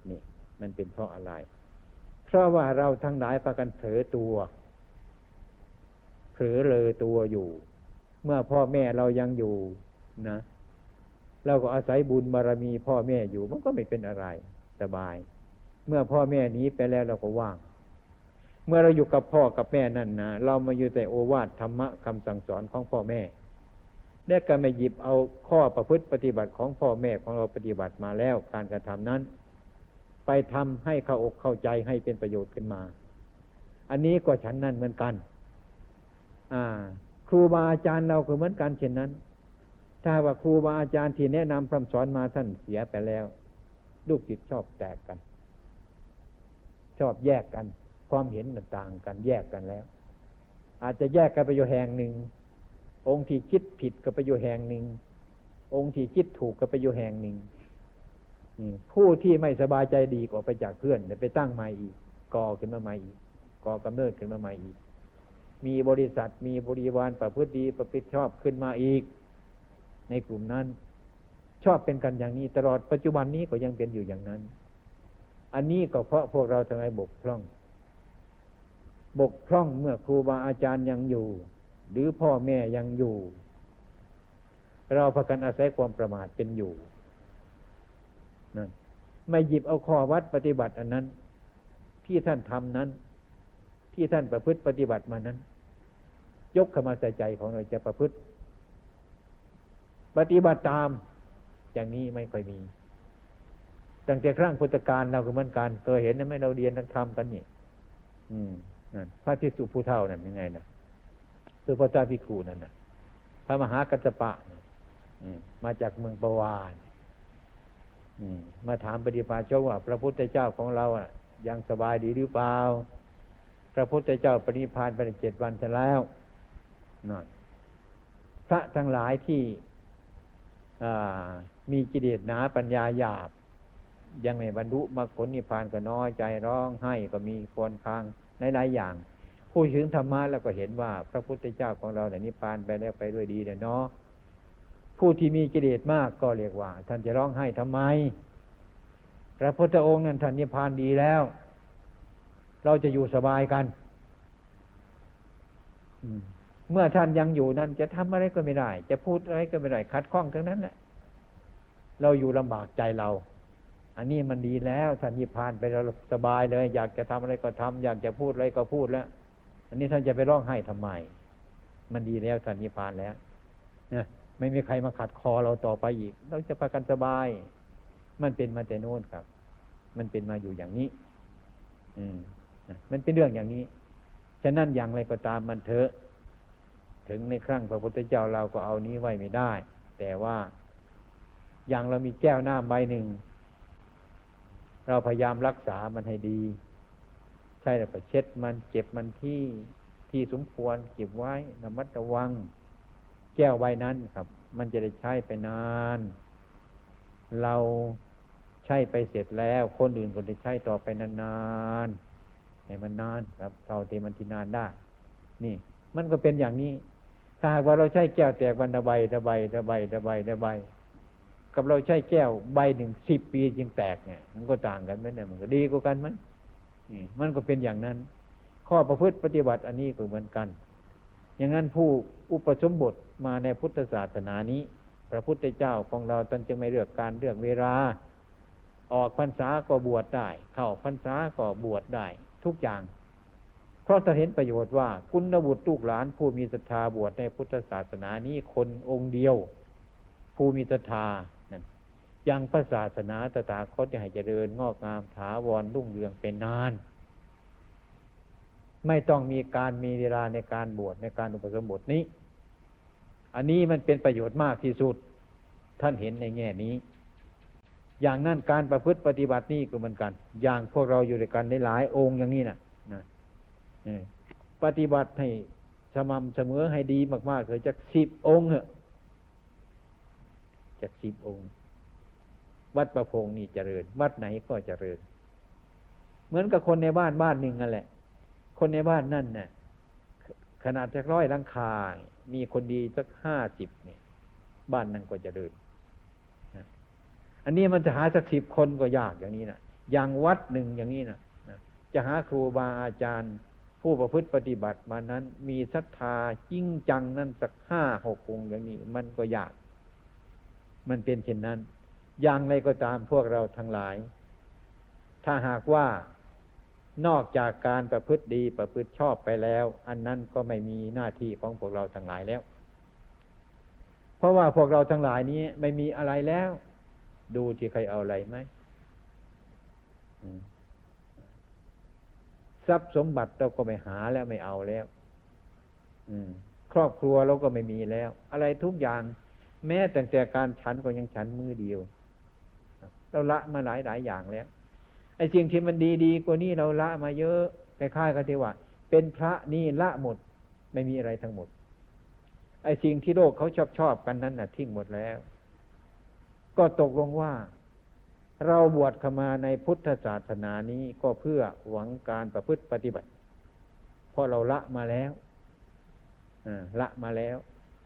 นี่ มันเป็นเพราะอะไร เพราะว่าเราทั้งหลายพากันเผลอตัว เผลอเลยตัวอยู่ เมื่อพ่อแม่เรายังอยู่นะเราก็อาศัยบุญบารรมีพ่อแม่อยู่มันก็ไม่เป็นอะไร สบาย เมื่อพ่อแม่นี้ไปแล้วเราก็ว่าง เมื่อเราอยู่กับพ่อกับแม่นั่นนะเรามาอยู่แต่โอวาทธรรมะคำสั่งสอนของพ่อแม่ และก็ไม่หยิบเอาข้อประพฤติปฏิบัติของพ่อแม่ของเราปฏิบัติมาแล้ว การกระทำนั้น ไปทำให้เข้าอกเข้าใจให้เป็นประโยชน์ขึ้นมา อันนี้ก็ฉันนั่นเหมือนกัน อ่า ครูบาอาจารย์เราก็เหมือนกันเช่นนั้น ถ้าว่าครูบาอาจารย์ที่แนะนำพร่ำสอนมาท่านเสียไปแล้ว ลูกจิตชอบแตกกัน ชอบแยกกัน ความเห็นต่างกัน แยกกันแล้ว อาจจะแยกกันไปอยู่แห่งหนึ่ง องค์ที่คิดผิดก็ไปอยู่แห่งหนึ่ง องค์ที่คิดถูกก็ไปอยู่แห่งหนึ่งผู้ที่ไม่สบายใจดีก็ไปจากเพื่อนไปตั้งใหม่อีกก่อขึ้นมาใหม่อีกก่อกำเนิดขึ้นมาใหม่อีก มีบริษัทมีบริวารประพฤติดีประพฤติชอบขึ้นมาอีก ในกลุ่มนั้น ชอบเป็นกันอย่างนี้ตลอดปัจจุบันนี้ก็ยังเป็นอยู่อย่างนั้น อันนี้ก็เพราะพวกเราทำไมบกพร่อง บกพร่องเมื่อครูบาอาจารย์ยังอยู่ หรือพ่อแม่ยังอยู่ เราพากันอาศัยความประมาทเป็นอยู่นั่นไม่หยิบเอาข้อวัดปฏิบัติอันนั้น ที่ท่านทำนั้น ที่ท่านประพฤติปฏิบัติมานั้น ยกเข้ามาใส่ใจของเราจะประพฤติ ปฏิบัติตาม อย่างนี้ไม่ค่อยมี ตั้งแต่ครั้งพุทธกาลเราก็เหมือนกันเคยเห็นนะไม่เราเรียนนักธรรมกันนี่อืมนั่นพระที่สุภูเท่านั่นยังไงนะ คือพระเจ้าพิคูนั่นนะพระมหากัจจปะมาจากเมืองปวานมาถามปฏิภาชว่า พระพุทธเจ้าของเราอะ ยังสบายดีหรือเปล่า พระพุทธเจ้าปฏิพานไปเจ็ดวันแล้วนั่นพระทั้งหลายที่มีกิเลสหนาปัญญาหยาบ ยังไม่บรรลุมรรคผลนิพพานก็น้อยใจร้องไห้ก็มีควรคางในหลายอย่าง ผู้ถึงธรรมะแล้วก็เห็นว่า พระพุทธเจ้าของเราเนี่ยนิพพานไปแล้วไปด้วยดีเนาะผู้ที่มีกิเลสมากก็เรียกว่า ท่านจะร้องไห้ทำไม พระพุทธองค์นั้นท่านนิพพานดีแล้ว เราจะอยู่สบายกันเมื่อท่านยังอยู่นั้น จะทำอะไรก็ไม่ได้ จะพูดอะไรก็ไม่ได้ขัดข้องทั้งนั้นแหละเราอยู่ลำบากใจเรา อันนี้มันดีแล้วท่านนิพพานไปเราสบายเลย อยากจะทำอะไรก็ทำอยากจะพูดอะไรก็พูดแล้ว อันนี้ท่านจะไปร้องไห้ทำไม มันดีแล้วท่านนิพพานแล้วเนี่ยไม่มีใครมาขัดคอเราต่อไปอีก เราจะพากันสบาย มันเป็นมาแต่โน้นครับ มันเป็นมาอยู่อย่างนี้ อืมนะมันเป็นเรื่องอย่างนี้ ฉะนั้นอย่างไรก็ตามมันเถอะ ถึงในครั้งพระพุทธเจ้าเราก็เอานี้ไว้ไม่ได้ แต่ว่า อย่างเรามีแก้วน้ำใบหนึ่ง เราพยายามรักษามันให้ดี ใช่แล้วก็เช็ดมันเก็บมันที่ที่สมควรเก็บไว้ระมัดระวัง แก้วใบนั้นครับ มันจะได้ใช้ไปนาน เราใช้ไปเสร็จแล้ว คนอื่นก็ได้ใช้ต่อไปนานๆให้มันนานครับเท่าที่มันที่นานได้ นี่ มันก็เป็นอย่างนี้ ถ้าหากว่าเราใช้แก้วแตกวันละใบละใบละใบละใบละใบกับเราใช้แก้วใบหนึ่งสิบปีจึงแตกเนี่ย มันก็ต่างกันไหมเนี่ยมันก็ดีกว่ากันมั้ย มันก็เป็นอย่างนั้น ข้อประพฤติปฏิบัติอันนี้ก็เหมือนกัน อย่างนั้นผู้อุปสมบทมาในพุทธศาสนานี้ พระพุทธเจ้าของเราตนจึงไม่เลือกการเลือกเวลา ออกพรรษาก็บวชได้ เข้าพรรษาก็บวชได้ ทุกอย่าง เพราะจะเห็นประโยชน์ว่า คุณบุตรลูกหลาน ผู้มีศรัทธาบวชในพุทธศาสนานี้คนองค์เดียว ผู้มีศรัทธา ยังพระศาสนาตถาคตจะให้เจริญงอกงามถาวรรุ่งเรืองเป็นนาน ไม่ต้องมีการมีเวลาในการบวชในการอุปสมบทนี้ อันนี้มันเป็นประโยชน์มากที่สุด ท่านเห็นในแง่นี้ อย่างนั้นการประพฤติปฏิบัตินี่ก็เหมือนกัน อย่างพวกเราอยู่ด้วยกันในหลายองค์อย่างนี้นะนะปฏิบัติให้สม่ำเสมอให้ดีมากๆเลยจากสิบองค์เหอะจากสิบองค์ วัดประพงนี่เจริญ วัดไหนก็เจริญ เหมือนกับคนในบ้านบ้านหนึ่งนั่นแหละ คนในบ้านนั่นน่ะขนาดจะร้อยลังคา มีคนดีสักห้าสิบเนี่ย บ้านนั้นก็เจริญอันนี้มันจะหาสักสิบคนก็ยากอย่างนี้นะอย่างวัดหนึ่งอย่างนี้นะจะหาครูบาอาจารย์ ผู้ประพฤติปฏิบัติมานั้น มีศรัทธาจริงจังนั้นสักห้าหกองค์อย่างนี้ มันก็ยาก มันเป็นเช่นนั้น อย่างไรก็ตามพวกเราทั้งหลาย ถ้าหากว่านอกจากการประพฤติดีประพฤติชอบไปแล้ว อันนั้นก็ไม่มีหน้าที่ของพวกเราทั้งหลายแล้ว เพราะว่าพวกเราทั้งหลายนี้ไม่มีอะไรแล้ว ดูที่ใครเอาอะไรไหมทรัพย์สมบัติเราก็ไม่หาแล้วไม่เอาแล้วครอบครัวเราก็ไม่มีแล้ว อะไรทุกอย่าง แม้แต่แต่การฉันก็ยังฉันมือเดียว เราละมาหลายหลายอย่างแล้วไอ้สิ่งที่มันดีดีกว่านี้เราละมาเยอะคล้ายกันที่ว่าเป็นพระนี่ละหมด ไม่มีอะไรทั้งหมด ไอ้สิ่งที่โลกเขาชอบชอบกันนั้นน่ะทิ้งหมดแล้ว ก็ตกลงว่า เราบวชเข้ามาในพุทธศาสนานี้ก็เพื่อหวังการประพฤติปฏิบัติเพราะเราละมาแล้วละมาแล้ว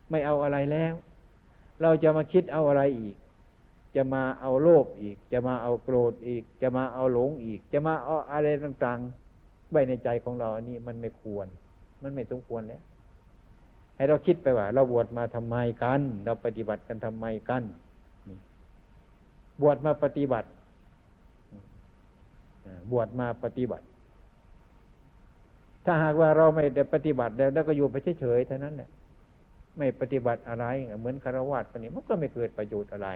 ไม่เอาอะไรแล้ว เราจะมาคิดเอาอะไรอีก จะมาเอาโลภอีก จะมาเอาโกรธอีก จะมาเอาหลงอีก จะมาเอาอะไรต่างๆไว้ในใจของเราอันนี้มันไม่ควร มันไม่สมควรแล้วให้เราคิดไปว่า เราบวชมาทำไมกัน เราปฏิบัติกันทำไมกันบวชมาปฏิบัติบวชมาปฏิบัติ ถ้าหากว่าเราไม่ได้ปฏิบัติแล้วก็อยู่ไปเฉยๆเท่านั้นแหละไม่ปฏิบัติอะไรเหมือนคารวะคนนี้มันก็ไม่เกิดประโยชน์อะไร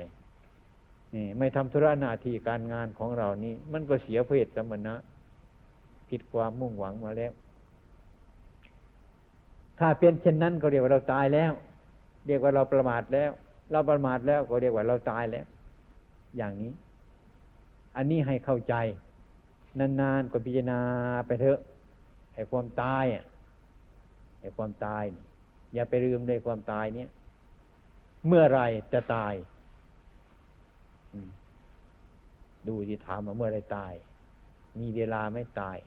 นี่ไม่ทำธุระหน้าที่การงานของเรานี่มันก็เสียเพศสมณะผิดความมุ่งหวังมาแล้ว ถ้าเป็นเช่นนั้นก็เรียกว่าเราตายแล้ว เรียกว่าเราประมาทแล้ว เราประมาทแล้วก็เรียกว่าเราตายแล้ว อย่างนี้ อันนี้ให้เข้าใจ นานๆก็พิจารณาไปเถอะไอ้ความตายอะไอ้ความตาย อย่าไปลืมเลยความตายเนี้ยเมื่อไรจะตาย ดูที่ถามมาเมื่อไรตาย มีเวลาไม่ตาย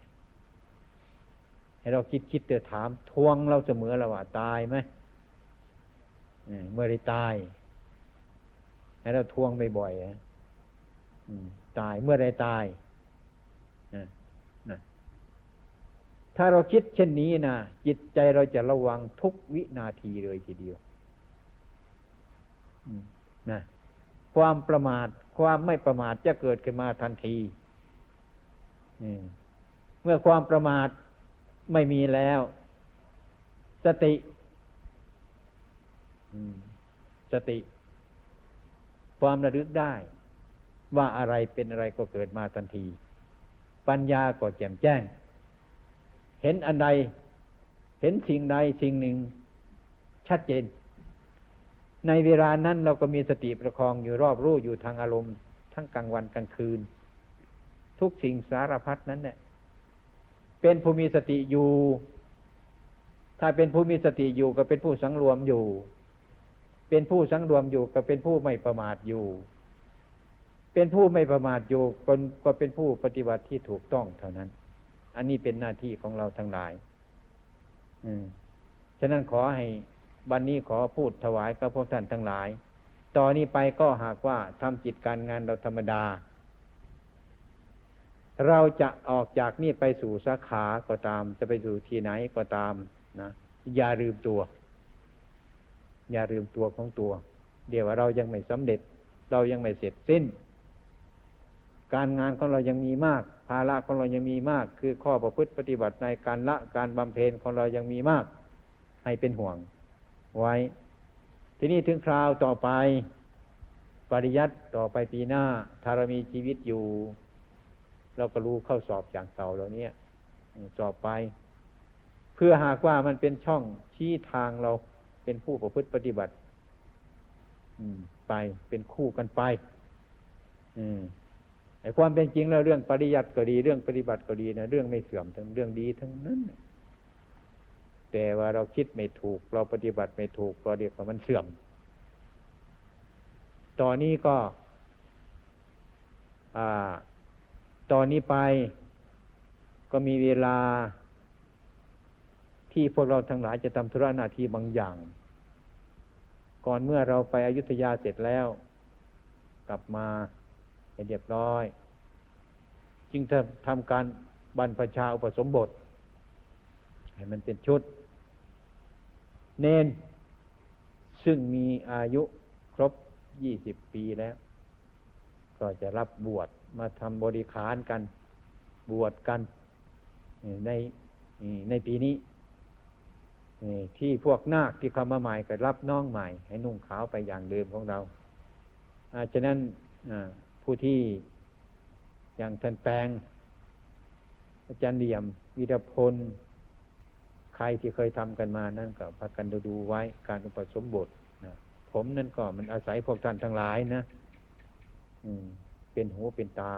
ให้เราคิดคิดเตอถาม ทวงเราเสมอเราว่าตายไหมเมื่อไรตาย ให้เราทวงบ่อยๆตายเมื่อไรตายถ้ถ้าเราคิดเช่นนี้นะจิตใจเราจะระวังทุกวินาทีเลยทีเดียวนะ ความประมาท ความไม่ประมาทจะเกิดขึ้นมาทันทีเมื่อความประมาทไม่มีแล้ว สติสติ ความระลึกได้ ว่าอะไรเป็นอะไรก็เกิดมาทันที ปัญญาก็แจ่มแจ้ง เห็นอันใด เห็นสิ่งใดสิ่งหนึ่ง ชัดเจน ในเวลานั้นเราก็มีสติประคองอยู่รอบรู้อยู่ทางอารมณ์ ทั้งกลางวันกลางคืน ทุกสิ่งสารพัดนั้นเนี่ยเป็นผู้มีสติอยู่ ถ้าเป็นผู้มีสติอยู่ก็เป็นผู้สังรวมอยู่ เป็นผู้สังรวมอยู่ก็เป็นผู้ไม่ประมาทอยู่ เป็นผู้ไม่ประมาทอยู่ก็เป็นผู้ปฏิบัติที่ถูกต้องเท่านั้น อันนี้เป็นหน้าที่ของเราทั้งหลาย อืมฉะนั้นขอให้ บันนี้ขอพูดถวายกับพวกท่านทั้งหลายต่อนนี้ไปก็หากว่าทำจิตการงานเราธรรมดา เราจะออกจากนี่ไปสู่สาขาก็ตาม จะไปสู่ที่ไหนก็ตามนะอย่าลืมตัว อย่าลืมตัวของตัว เดี๋ยวว่าเรายังไม่สำเร็จ เรายังไม่เสร็จสิ้น การงานของเรายังมีมาก ภาระของเรายังมีมาก คือข้อประพฤติปฏิบัติในการละการบำเพ็ญของเรายังมีมาก ให้เป็นห่วง ไว้ ทีนี้ถึงคราวต่อไป ปริยัติต่อไปปีหน้าถ้าเรามีชีวิตอยู่ เราก็รู้เข้าสอบอย่างเก่าเหล่านี้สอบไป เพื่อหากว่ามันเป็นช่องชี้ทางเราเป็นผู้ประพฤติปฏิบัติไปเป็นคู่กันไปไอ้ความเป็นจริงแล้วเรื่องปริยัติก็ดี เรื่องปฏิบัติก็ดีนะเรื่องไม่เสื่อมทั้งเรื่องดีทั้งนั้น แต่ว่าเราคิดไม่ถูก เราปฏิบัติไม่ถูกก็เรียกว่ามันเสื่อมตอนนี้ก็ตอนนี้ไปก็มีเวลาที่พวกเราทั้งหลายจะทำธุระหน้าที่บางอย่าง ก่อนเมื่อเราไปอยุธยาเสร็จแล้ว กลับมาให้เรียบร้อย จึงทำทำการบรรพชาอุปสมบท ให้มันเป็นชุด เนนซึ่งมีอายุครบยี่สิบปีแล้ว ก็จะรับบวชมาทำบริขารกัน บวชกันในในปีนี้ที่พวกนาคที่เข้ามาใหม่ก็รับน้องใหม่ ให้นุ่งขาวไปอย่างเดิมของเราอาฉะนั้นผู้ที่อย่างท่านแปลงอาจารย์เดี่ยมวิรพล ครที่เคยทำกันมานั่นก็พักกันดูดูไว้การอุปสมบทนะผมนั่นก็มันอาศัยพวกท่านทั้งหลายนะอืม เป็นหูเป็นตา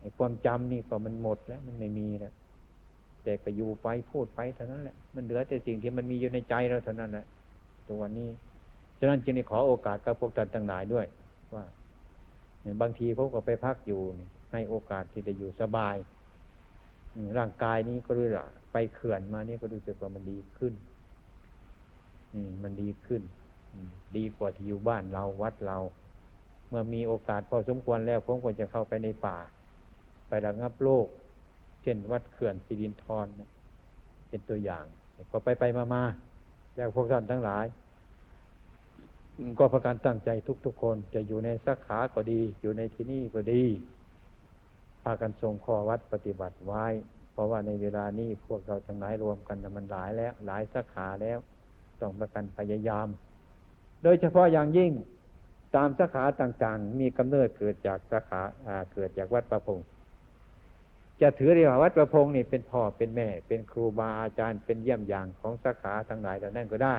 ไอ้ความจำนี่ก็มันหมดแล้ว มันไม่มีแล้วแต่ก็อยู่ไปพูดไปเท่านั้นแหละมันเหลือแต่สิ่งที่มันมีอยู่ในใจเราเท่านั้นแหละตัววันนี้ฉะนั้นจึงได้ขอโอกาสกับพวกท่านต่างหลายด้วย ว่าบางทีเขาก็ไปพักอยู่ให้โอกาสที่จะอยู่สบายร่างกายนี้ก็รู้ละ ไปเขื่อนมานี่ก็รู้สึกว่ามันดีขึ้นมันดีขึ้น ดีกว่าที่อยู่บ้านเราวัดเรา เมื่อมีโอกาสพอสมควรแล้วผมก็จะเข้าไปในป่า ไประงับโลกเช่นวัดเขื่อนสิรินทรเป็นตัวอย่างก็ไปไปมามาจากพวกท่านทั้งหลาย ก็ประการตั้งใจทุกๆคน จะอยู่ในสักขาก็ดี อยู่ในที่นี่ก็ดีพากันทรงข้อวัดปฏิบัติไว้ ราะว่าในเวลานี้พวกเราทั้งหลายรวมกันมันหลายแล้ว หลายสักขาแล้วต้องประกันพยายาม โดยเฉพาะอย่างยิ่งตามสาขาต่างๆ มีกำเนิดเกิดจากสาขาเกิดจากวัดประพงศ์จะถือเรียกว่าวัดประพงศ์นี่เป็นพ่อเป็นแม่ เป็นครูบาอาจารย์เป็นเยี่ยมอย่างของสาขาทั้งหลายเหล่นั้นก็ได้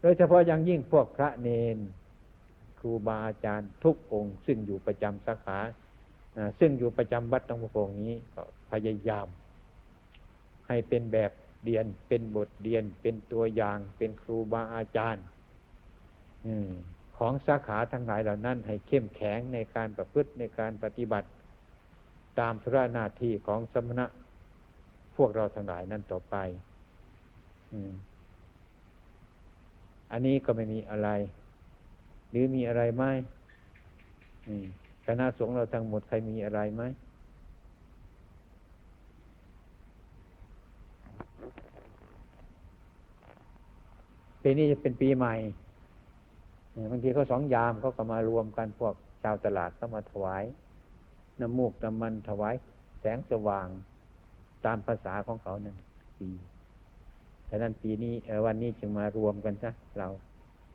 โดยเฉพาะอย่างยิ่งพวกพระเนน ครูบาอาจารย์ทุกองค์ซึ่งอยู่ประจำสาขา ซึ่งอยู่ประจำวัดตงประพงนี้ก็พยายาม ให้เป็นแบบเรียนเป็นบทเรียนเป็นตัวอย่างเป็นครูบาอาจารย์ของสาขาทั้งหลายเหล่านั้น ให้เข้มแข็งในการประพฤติในการปฏิบัติ ตามธุระหน้าที่ของสมณะพวกเราทั้งหลายนั่นต่อไปอันนี้ก็ไม่มีอะไร หรือมีอะไรไหม คณะสงฆ์เราทั้งหมดใครมีอะไรไหมปีนี้จะเป็นปีใหม่บางทีเขาสองยามเขาก็มารวมกันพวกชาวตลาดก็มาถวาย น้ำมูกน้ำมันถวาย แสงสว่างตามภาษาของเขาหนึ่งปีฉะนั้นปีนี้วันนี้จึงมารวมกันซะเรา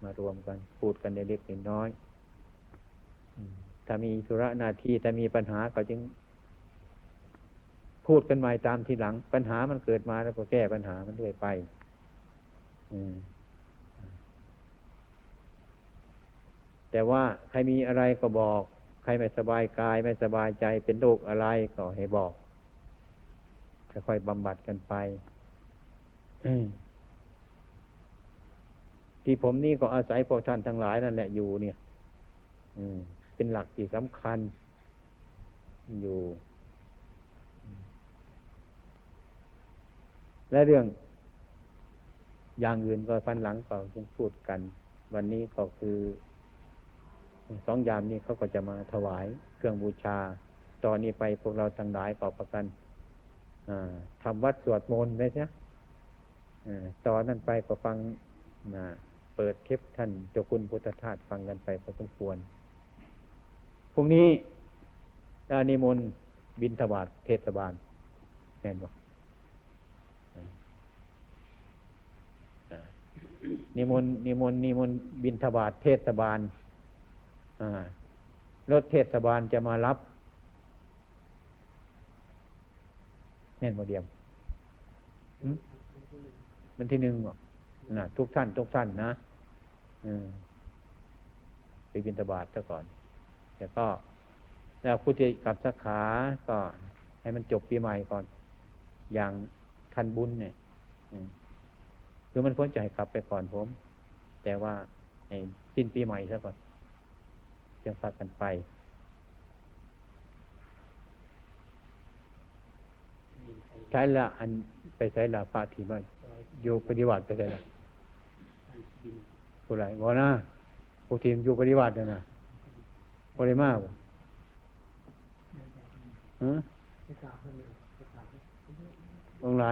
มารวมกันพูดกันในเล็กน้อย อื ถ้ามีธุระหน้าที่ถ้ามีปัญหาก็จึง พูดกันใหม่ตามทีหลัง ปัญหามันเกิดมาแล้วก็แก้ปัญหามันด้วยไปแต่ว่าใครมีอะไรก็บอก ใครไม่สบายกาย ไม่สบายใจเป็นโรคอะไรก็ให้บอกค่อยๆบำบัดกันไปที่ผมนี่ก็อาศัยพวกท่านทั้งหลายนั่นแหละอยู่เนี่ย เป็นหลักที่สำคัญ อยู่ และเรื่อง อย่างอื่นก็ฟันหลังก็ยังพูดกัน วันนี้ก็คือสองยามนี้เขาก็จะมาถวายเครื่องบูชา ตอนนี้ไปพวกเราทั้งหลายก็ประกันทำวัดสวดมนต์ไหมใช่ตอนนั้นไปก็ฟังเปิดเทปท่านเจ้าคุณพุทธทาสฟังกันไปพอสมควร พรุ่งนี้ดานิมนต์บินทบาทเทศบาลแน่นบ่นิมนต์นิมนต์นิมนต์บินทบาทเทศบาลรถเทศบาลจะมารับเน่นโมเดียมมันที่หนึ่งนะทุกท่าน ทุกท่านนะไปบินตบาทซะก่อน แต่ก็แล้วผู้ที่กลับสาขาก็ให้มันจบปีใหม่ก่อน อย่างทันบุญเนี่ยคือมันพ้นใจกลับไปก่อนผม แต่ว่าให้สิ้นปีใหม่ซะก่อนจึงพากันไปใช้ละอันไปใช้ละพระที่มันอยู่ปฏิบัติไปใช้ละผู้ไรบอกนะผู้ทีมอยู่ปฏิบัตินะ บริมากฮะองไร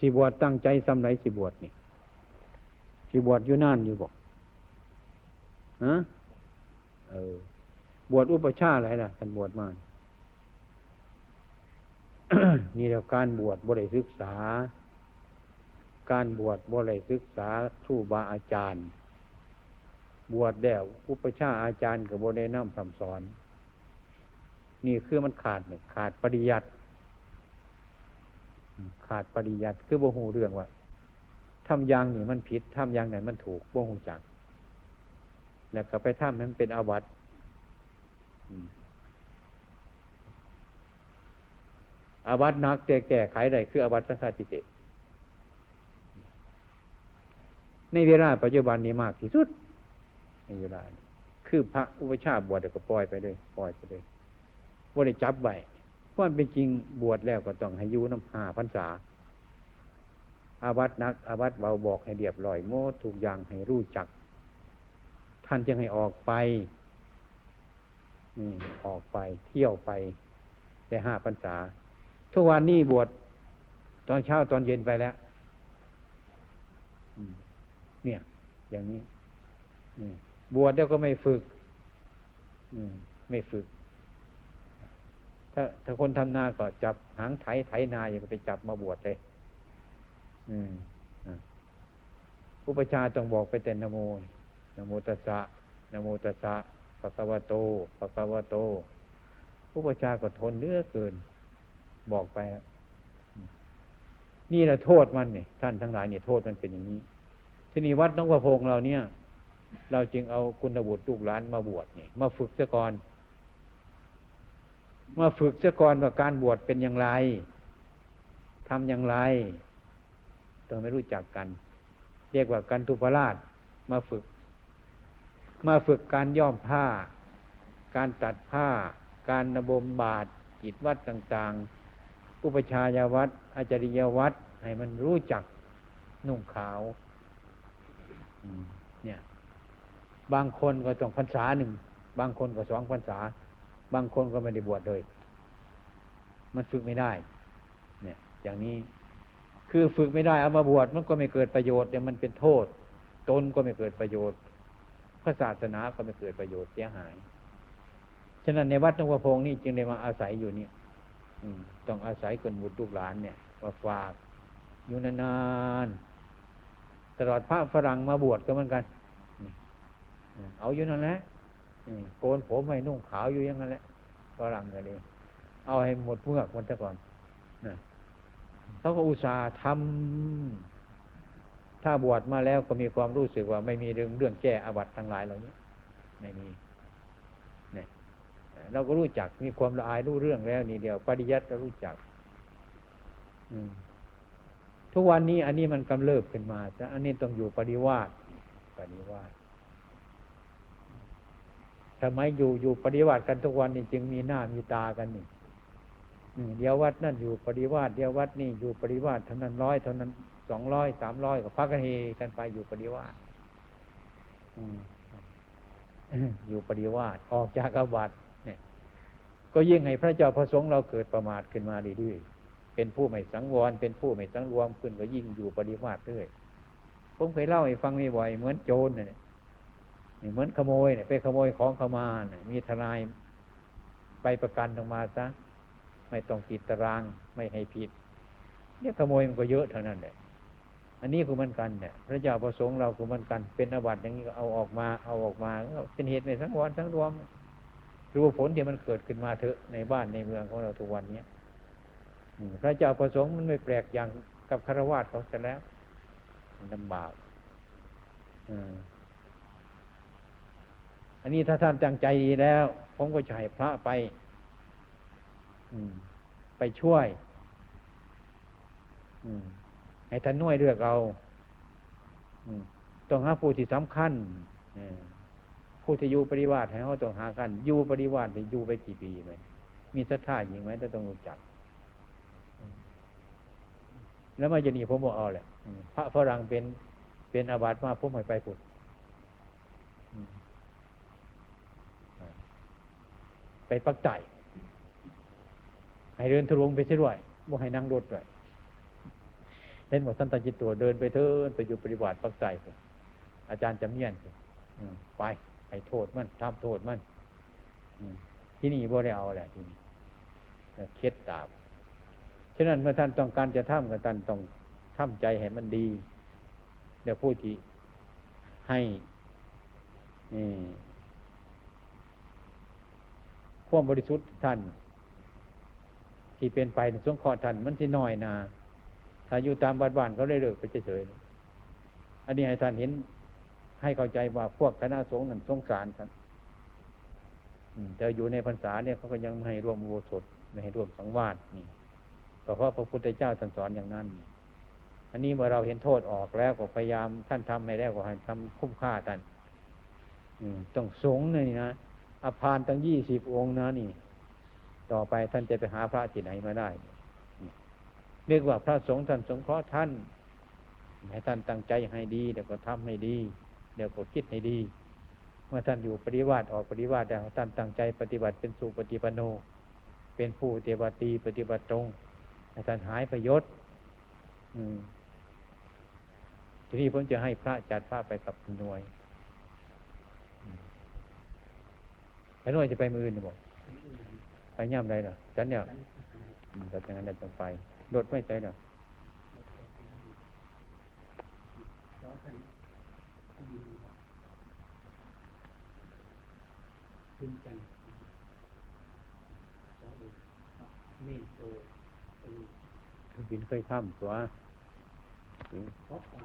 สิบวชตั้งใจสำไรสิบวชนี่สิบวชอยู่นานอยู่บอกฮะเออบวชอุปชาอะไรล่ะท่านบวชมานี่แล้วการบวชบริศึกษา การบวชบริศึกษาครูบาอาจารย์ บวชแล้วอุปชาอาจารย์กับบริน้ำคำสอน นี่คือมันขาดเนี่ยขาดปริยัติขาดปริยัติคือโบหูเรื่องว่าทำอย่างนี่มันผิดทำอย่างไหนมันถูกโบหูจัก แล้วก็ไปทำนั้นเป็นอาวัตอาวัตนักแก่แก้ไขได้คืออาวัตสังฆาติเต ในเวลาปัจจุบันนี้มากที่สุดในเวลาคือพระอุปชาบวชก็ปล่อยไปเลยปล่อยไปเลยว่าได้จับไว้เพราะเป็นจริงบวชแล้วก็ต้องให้ยูน้ำหาพรรษา อาวัตนัก อาวัตเบาบอกให้เรียบร้อยโมดถูกอย่างให้รู้จัก ท่านจึงให้ออกไปออกไปเที่ยวไปได้ห้าพรรษา ทุกวันนี้บวชตอนเช้าตอนเย็นไปแล้ว เนี่ย อย่างนี้บวชแล้วก็ไม่ฝึกไม่ฝึก ถ้าถ้าคนทำนาก็จับหางไถไถนาอย่างไปจับมาบวชเลยผู้ประชาต้องบอกไปแต่นโมนโมตัสสะนโมตัสสะปะกวะโตปะกวะโตผู้ประชาก็ทนเนื้อเกิน บอกไป นี่แหละโทษมันเนี่ยท่านทั้งหลายเนี่ยโทษมันเป็นอย่างนี้ ที่นี่วัดน้องประพงเราเนี่ย เราจึงเอาคุณบุตรลูกหลานมาบวชนี่มาฝึกซะก่อน มาฝึกซะก่อนว่าการบวชเป็นอย่างไรทำอย่างไรต้องไม่รู้จักกัน เรียกว่าการทุพราชมาฝึก มาฝึกการย่อมผ้า การตัดผ้า การนบมบาทกิจวัดต่างๆ อุปชายวัดอาจริยวัดให้มันรู้จักนุ่งขาว เนี่ย บางคนก็ต้องพรรษาหนึ่ง บางคนก็สองพรรษา บางคนก็ไม่ได้บวชเลย มันฝึกไม่ได้ เนี่ย อย่างนี้ คือฝึกไม่ได้เอามาบวชมันก็ไม่เกิดประโยชน์เดี๋ยมันเป็นโทษ ตนก็ไม่เกิดประโยชน์พระศาสนาก็ไม่เกิดประโยชน์เสียหาย ฉะนั้นในวัดหลวพ่อพงนี่จึงได้มาอาศัยอยู่เนี่ยต้องอาศัยคนบุตรลูกหลานเนี่ยมาฝากอยู่นานๆ ตลอดพระฝรั่งมาบวชก็เหมือนกัน เอาอยู่นั่นแหละโกนผมให้นุ่งขาวอยู่อย่างนั้นแหละฝรั่งก็ดีเอาให้หมดเมือกมันซะก่อนเขาก็อุตส่าห์ทำถ้าบวชมาแล้วก็มีความรู้สึกว่าไม่มีเรื่องเรื่องแก้อาบัติทั้งหลายเหล่านี้ไม่มีเนี่ยเราก็รู้จักมีความละอายรู้เรื่องแล้วนี่เดียว ปริยัติเรารู้จัก อืม ทุกวันนี้อันนี้มันกำเริบขึ้นมาแต่อันนี้ต้องอยู่ปริวาสปริวาสทำไมอยู่อยู่ปริวาสกันทุกวันนี้จึงมีหน้ามีตากันนี่เดี๋ยววัดนั่นอยู่ปริวาสเดี๋ยววัดนี่อยู่ปริวาสเท่านั้นร้อยเท่านั้นสองร้อยสามร้อยก็พักกันเฮกันไปอยู่ปริวาสอืมอยู่ปริวาสออกจากอาบัตเนี่ย ก็ยิ่งให้พระเจ้าประสงค์เราเกิดประมาทขึ้นมาเรื่อยๆ เป็นผู้ไม่สังวร เป็นผู้ไม่สังรวมขึ้นก็ยิ่งอยู่ปริวาสเรื่อยผมเคยเล่าให้ฟังบ่อยเหมือนโจรเนี่ยเหมือนขโมยเนี่ยไปขโมยของเขามาเนี่ยมีทนายไปประกันออกมาซะไม่ต้องติดตารางไม่ให้ผิดเนี่ยขโมยมันก็เยอะเท่านั้นแหละอันนี้คือมันกันเนี่ยพระเจ้าประสงค์เราคือมันกัน เป็นอาบัติอย่างนี้ก็เอาออกมาเอาออกมาเป็นเหตุในสังวรทั้งรวมรู้ผลที่มันเกิดขึ้นมาเถอะในบ้านในเมืองของเราทุกวันเนี้ย พระเจ้าประสงค์มันไม่แปลกอย่างกับคารวะเขาเสร็จแล้วลำบากอันนี้ถ้าท่านตั้งใจดีแล้ว ผมก็จะให้พระไปไปช่วยให้ท่านน่วยเลือกเอาต้องหาผู้ที่สำคัญผู้ที่อยู่ปริวาสให้เขาต้องหากันอยู่ปริวาสอยู่ไปกี่ปีไหมมีศรัทธาอย่างไหมต้องรู้จัก แล้วมาจะหนีผมบอกเอาแหละอืมพระฝรั่งเป็นเป็นอาบัติมาผมให้ไปพุดอืมไปปักใจให้เดินทะลวงไปเสียด้วยบ่ให้นั่งรถด้วยเห็นหมดท่านตาจิตตัวเดินไปเถินไปอยู่ปฏิบัติปักใจผมอาจารย์จำเนียนผมอืมไปให้โทษมันทำโทษมันอืมที่นี่บ่ได้เอาแหละที่นี่เคล็ดตาม ฉะนั้นเมื่อท่านต้องการจะทำกับท่านต้องทำใจให้มันดี เดี๋ยวพูดที่ให้ความบริสุทธิ์ท่าน ที่เป็นไปในสงเคราะห์ท่านมันที่น้อยนาถ้าอยู่ตามบ้านบ้านเขาได้เลิกไปเฉยๆอันนี้ให้ท่านเห็นให้เข้าใจว่าพวกคณะสงฆ์นั้นสงสารกันแต่อยู่ในพรรษาเนี่ยเขาก็ยังไม่ให้ร่วมโวสดไม่ให้ร่วมสังวาสนี่ ก็เพราะพระพุทธเจ้าท่านสอนอย่างนั้น อันนี้เมื่อเราเห็นโทษออกแล้วก็พยายามท่านทำให้แล้ก็ให้ทำคุ้มค่าท่านอืต้องสงฆ์นี่นะอภานตั้งยี่สิบองค์นะนี่ ต่อไปท่านจะไปหาพระที่ไหนมาได้เรียกว่าพระสงฆ์ท่านสงเคราะห์ท่านให้ท่านตั้งใจให้ดีเดี๋ยวก็ทำให้ดีเดี๋ยวก็คิดให้ดี เมื่อท่านอยู่ปฏิวัติออกปฏิวัติแล้วท่านตั้งใจปฏิบัติเป็นสุปฏิปันโน เป็นผู้เทวตีปฏิบัติตรง ให้ท่านหายประโยชน์ทีนี้ผมจะให้พระจัดพระไปกับหน่วยไอ้หน่วยจะไปมืออื่นบอกไปย่ำไรเหรอฉันเนี่ยอืมแต่อย่างนั้นต้องไปรถไม่ใจเหรอขึ้นกันเมนโตเป็น บินเคยทำตัวเพราะว่า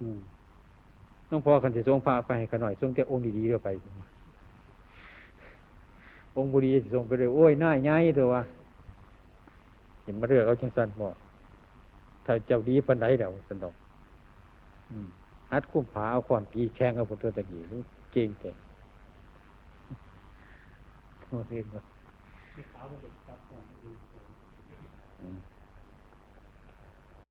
อืมต้องพอกันจะส่งพระไปให้กันหน่อยส่งแต่องค์ดีๆเดียวไป องค์บุรีจะส่งไปเลยโอ้ยน่ายง่ายเถอะวะเห็นมาเรื่องเอาจังสันบอกถ้าเจ้าดีปันไดเดี๋ยวสันดอกอืมฮัดคุ้มผาเอาความปีแข่งกับพุทธตะกี้เก่งเก่งโอ้เรียนว่า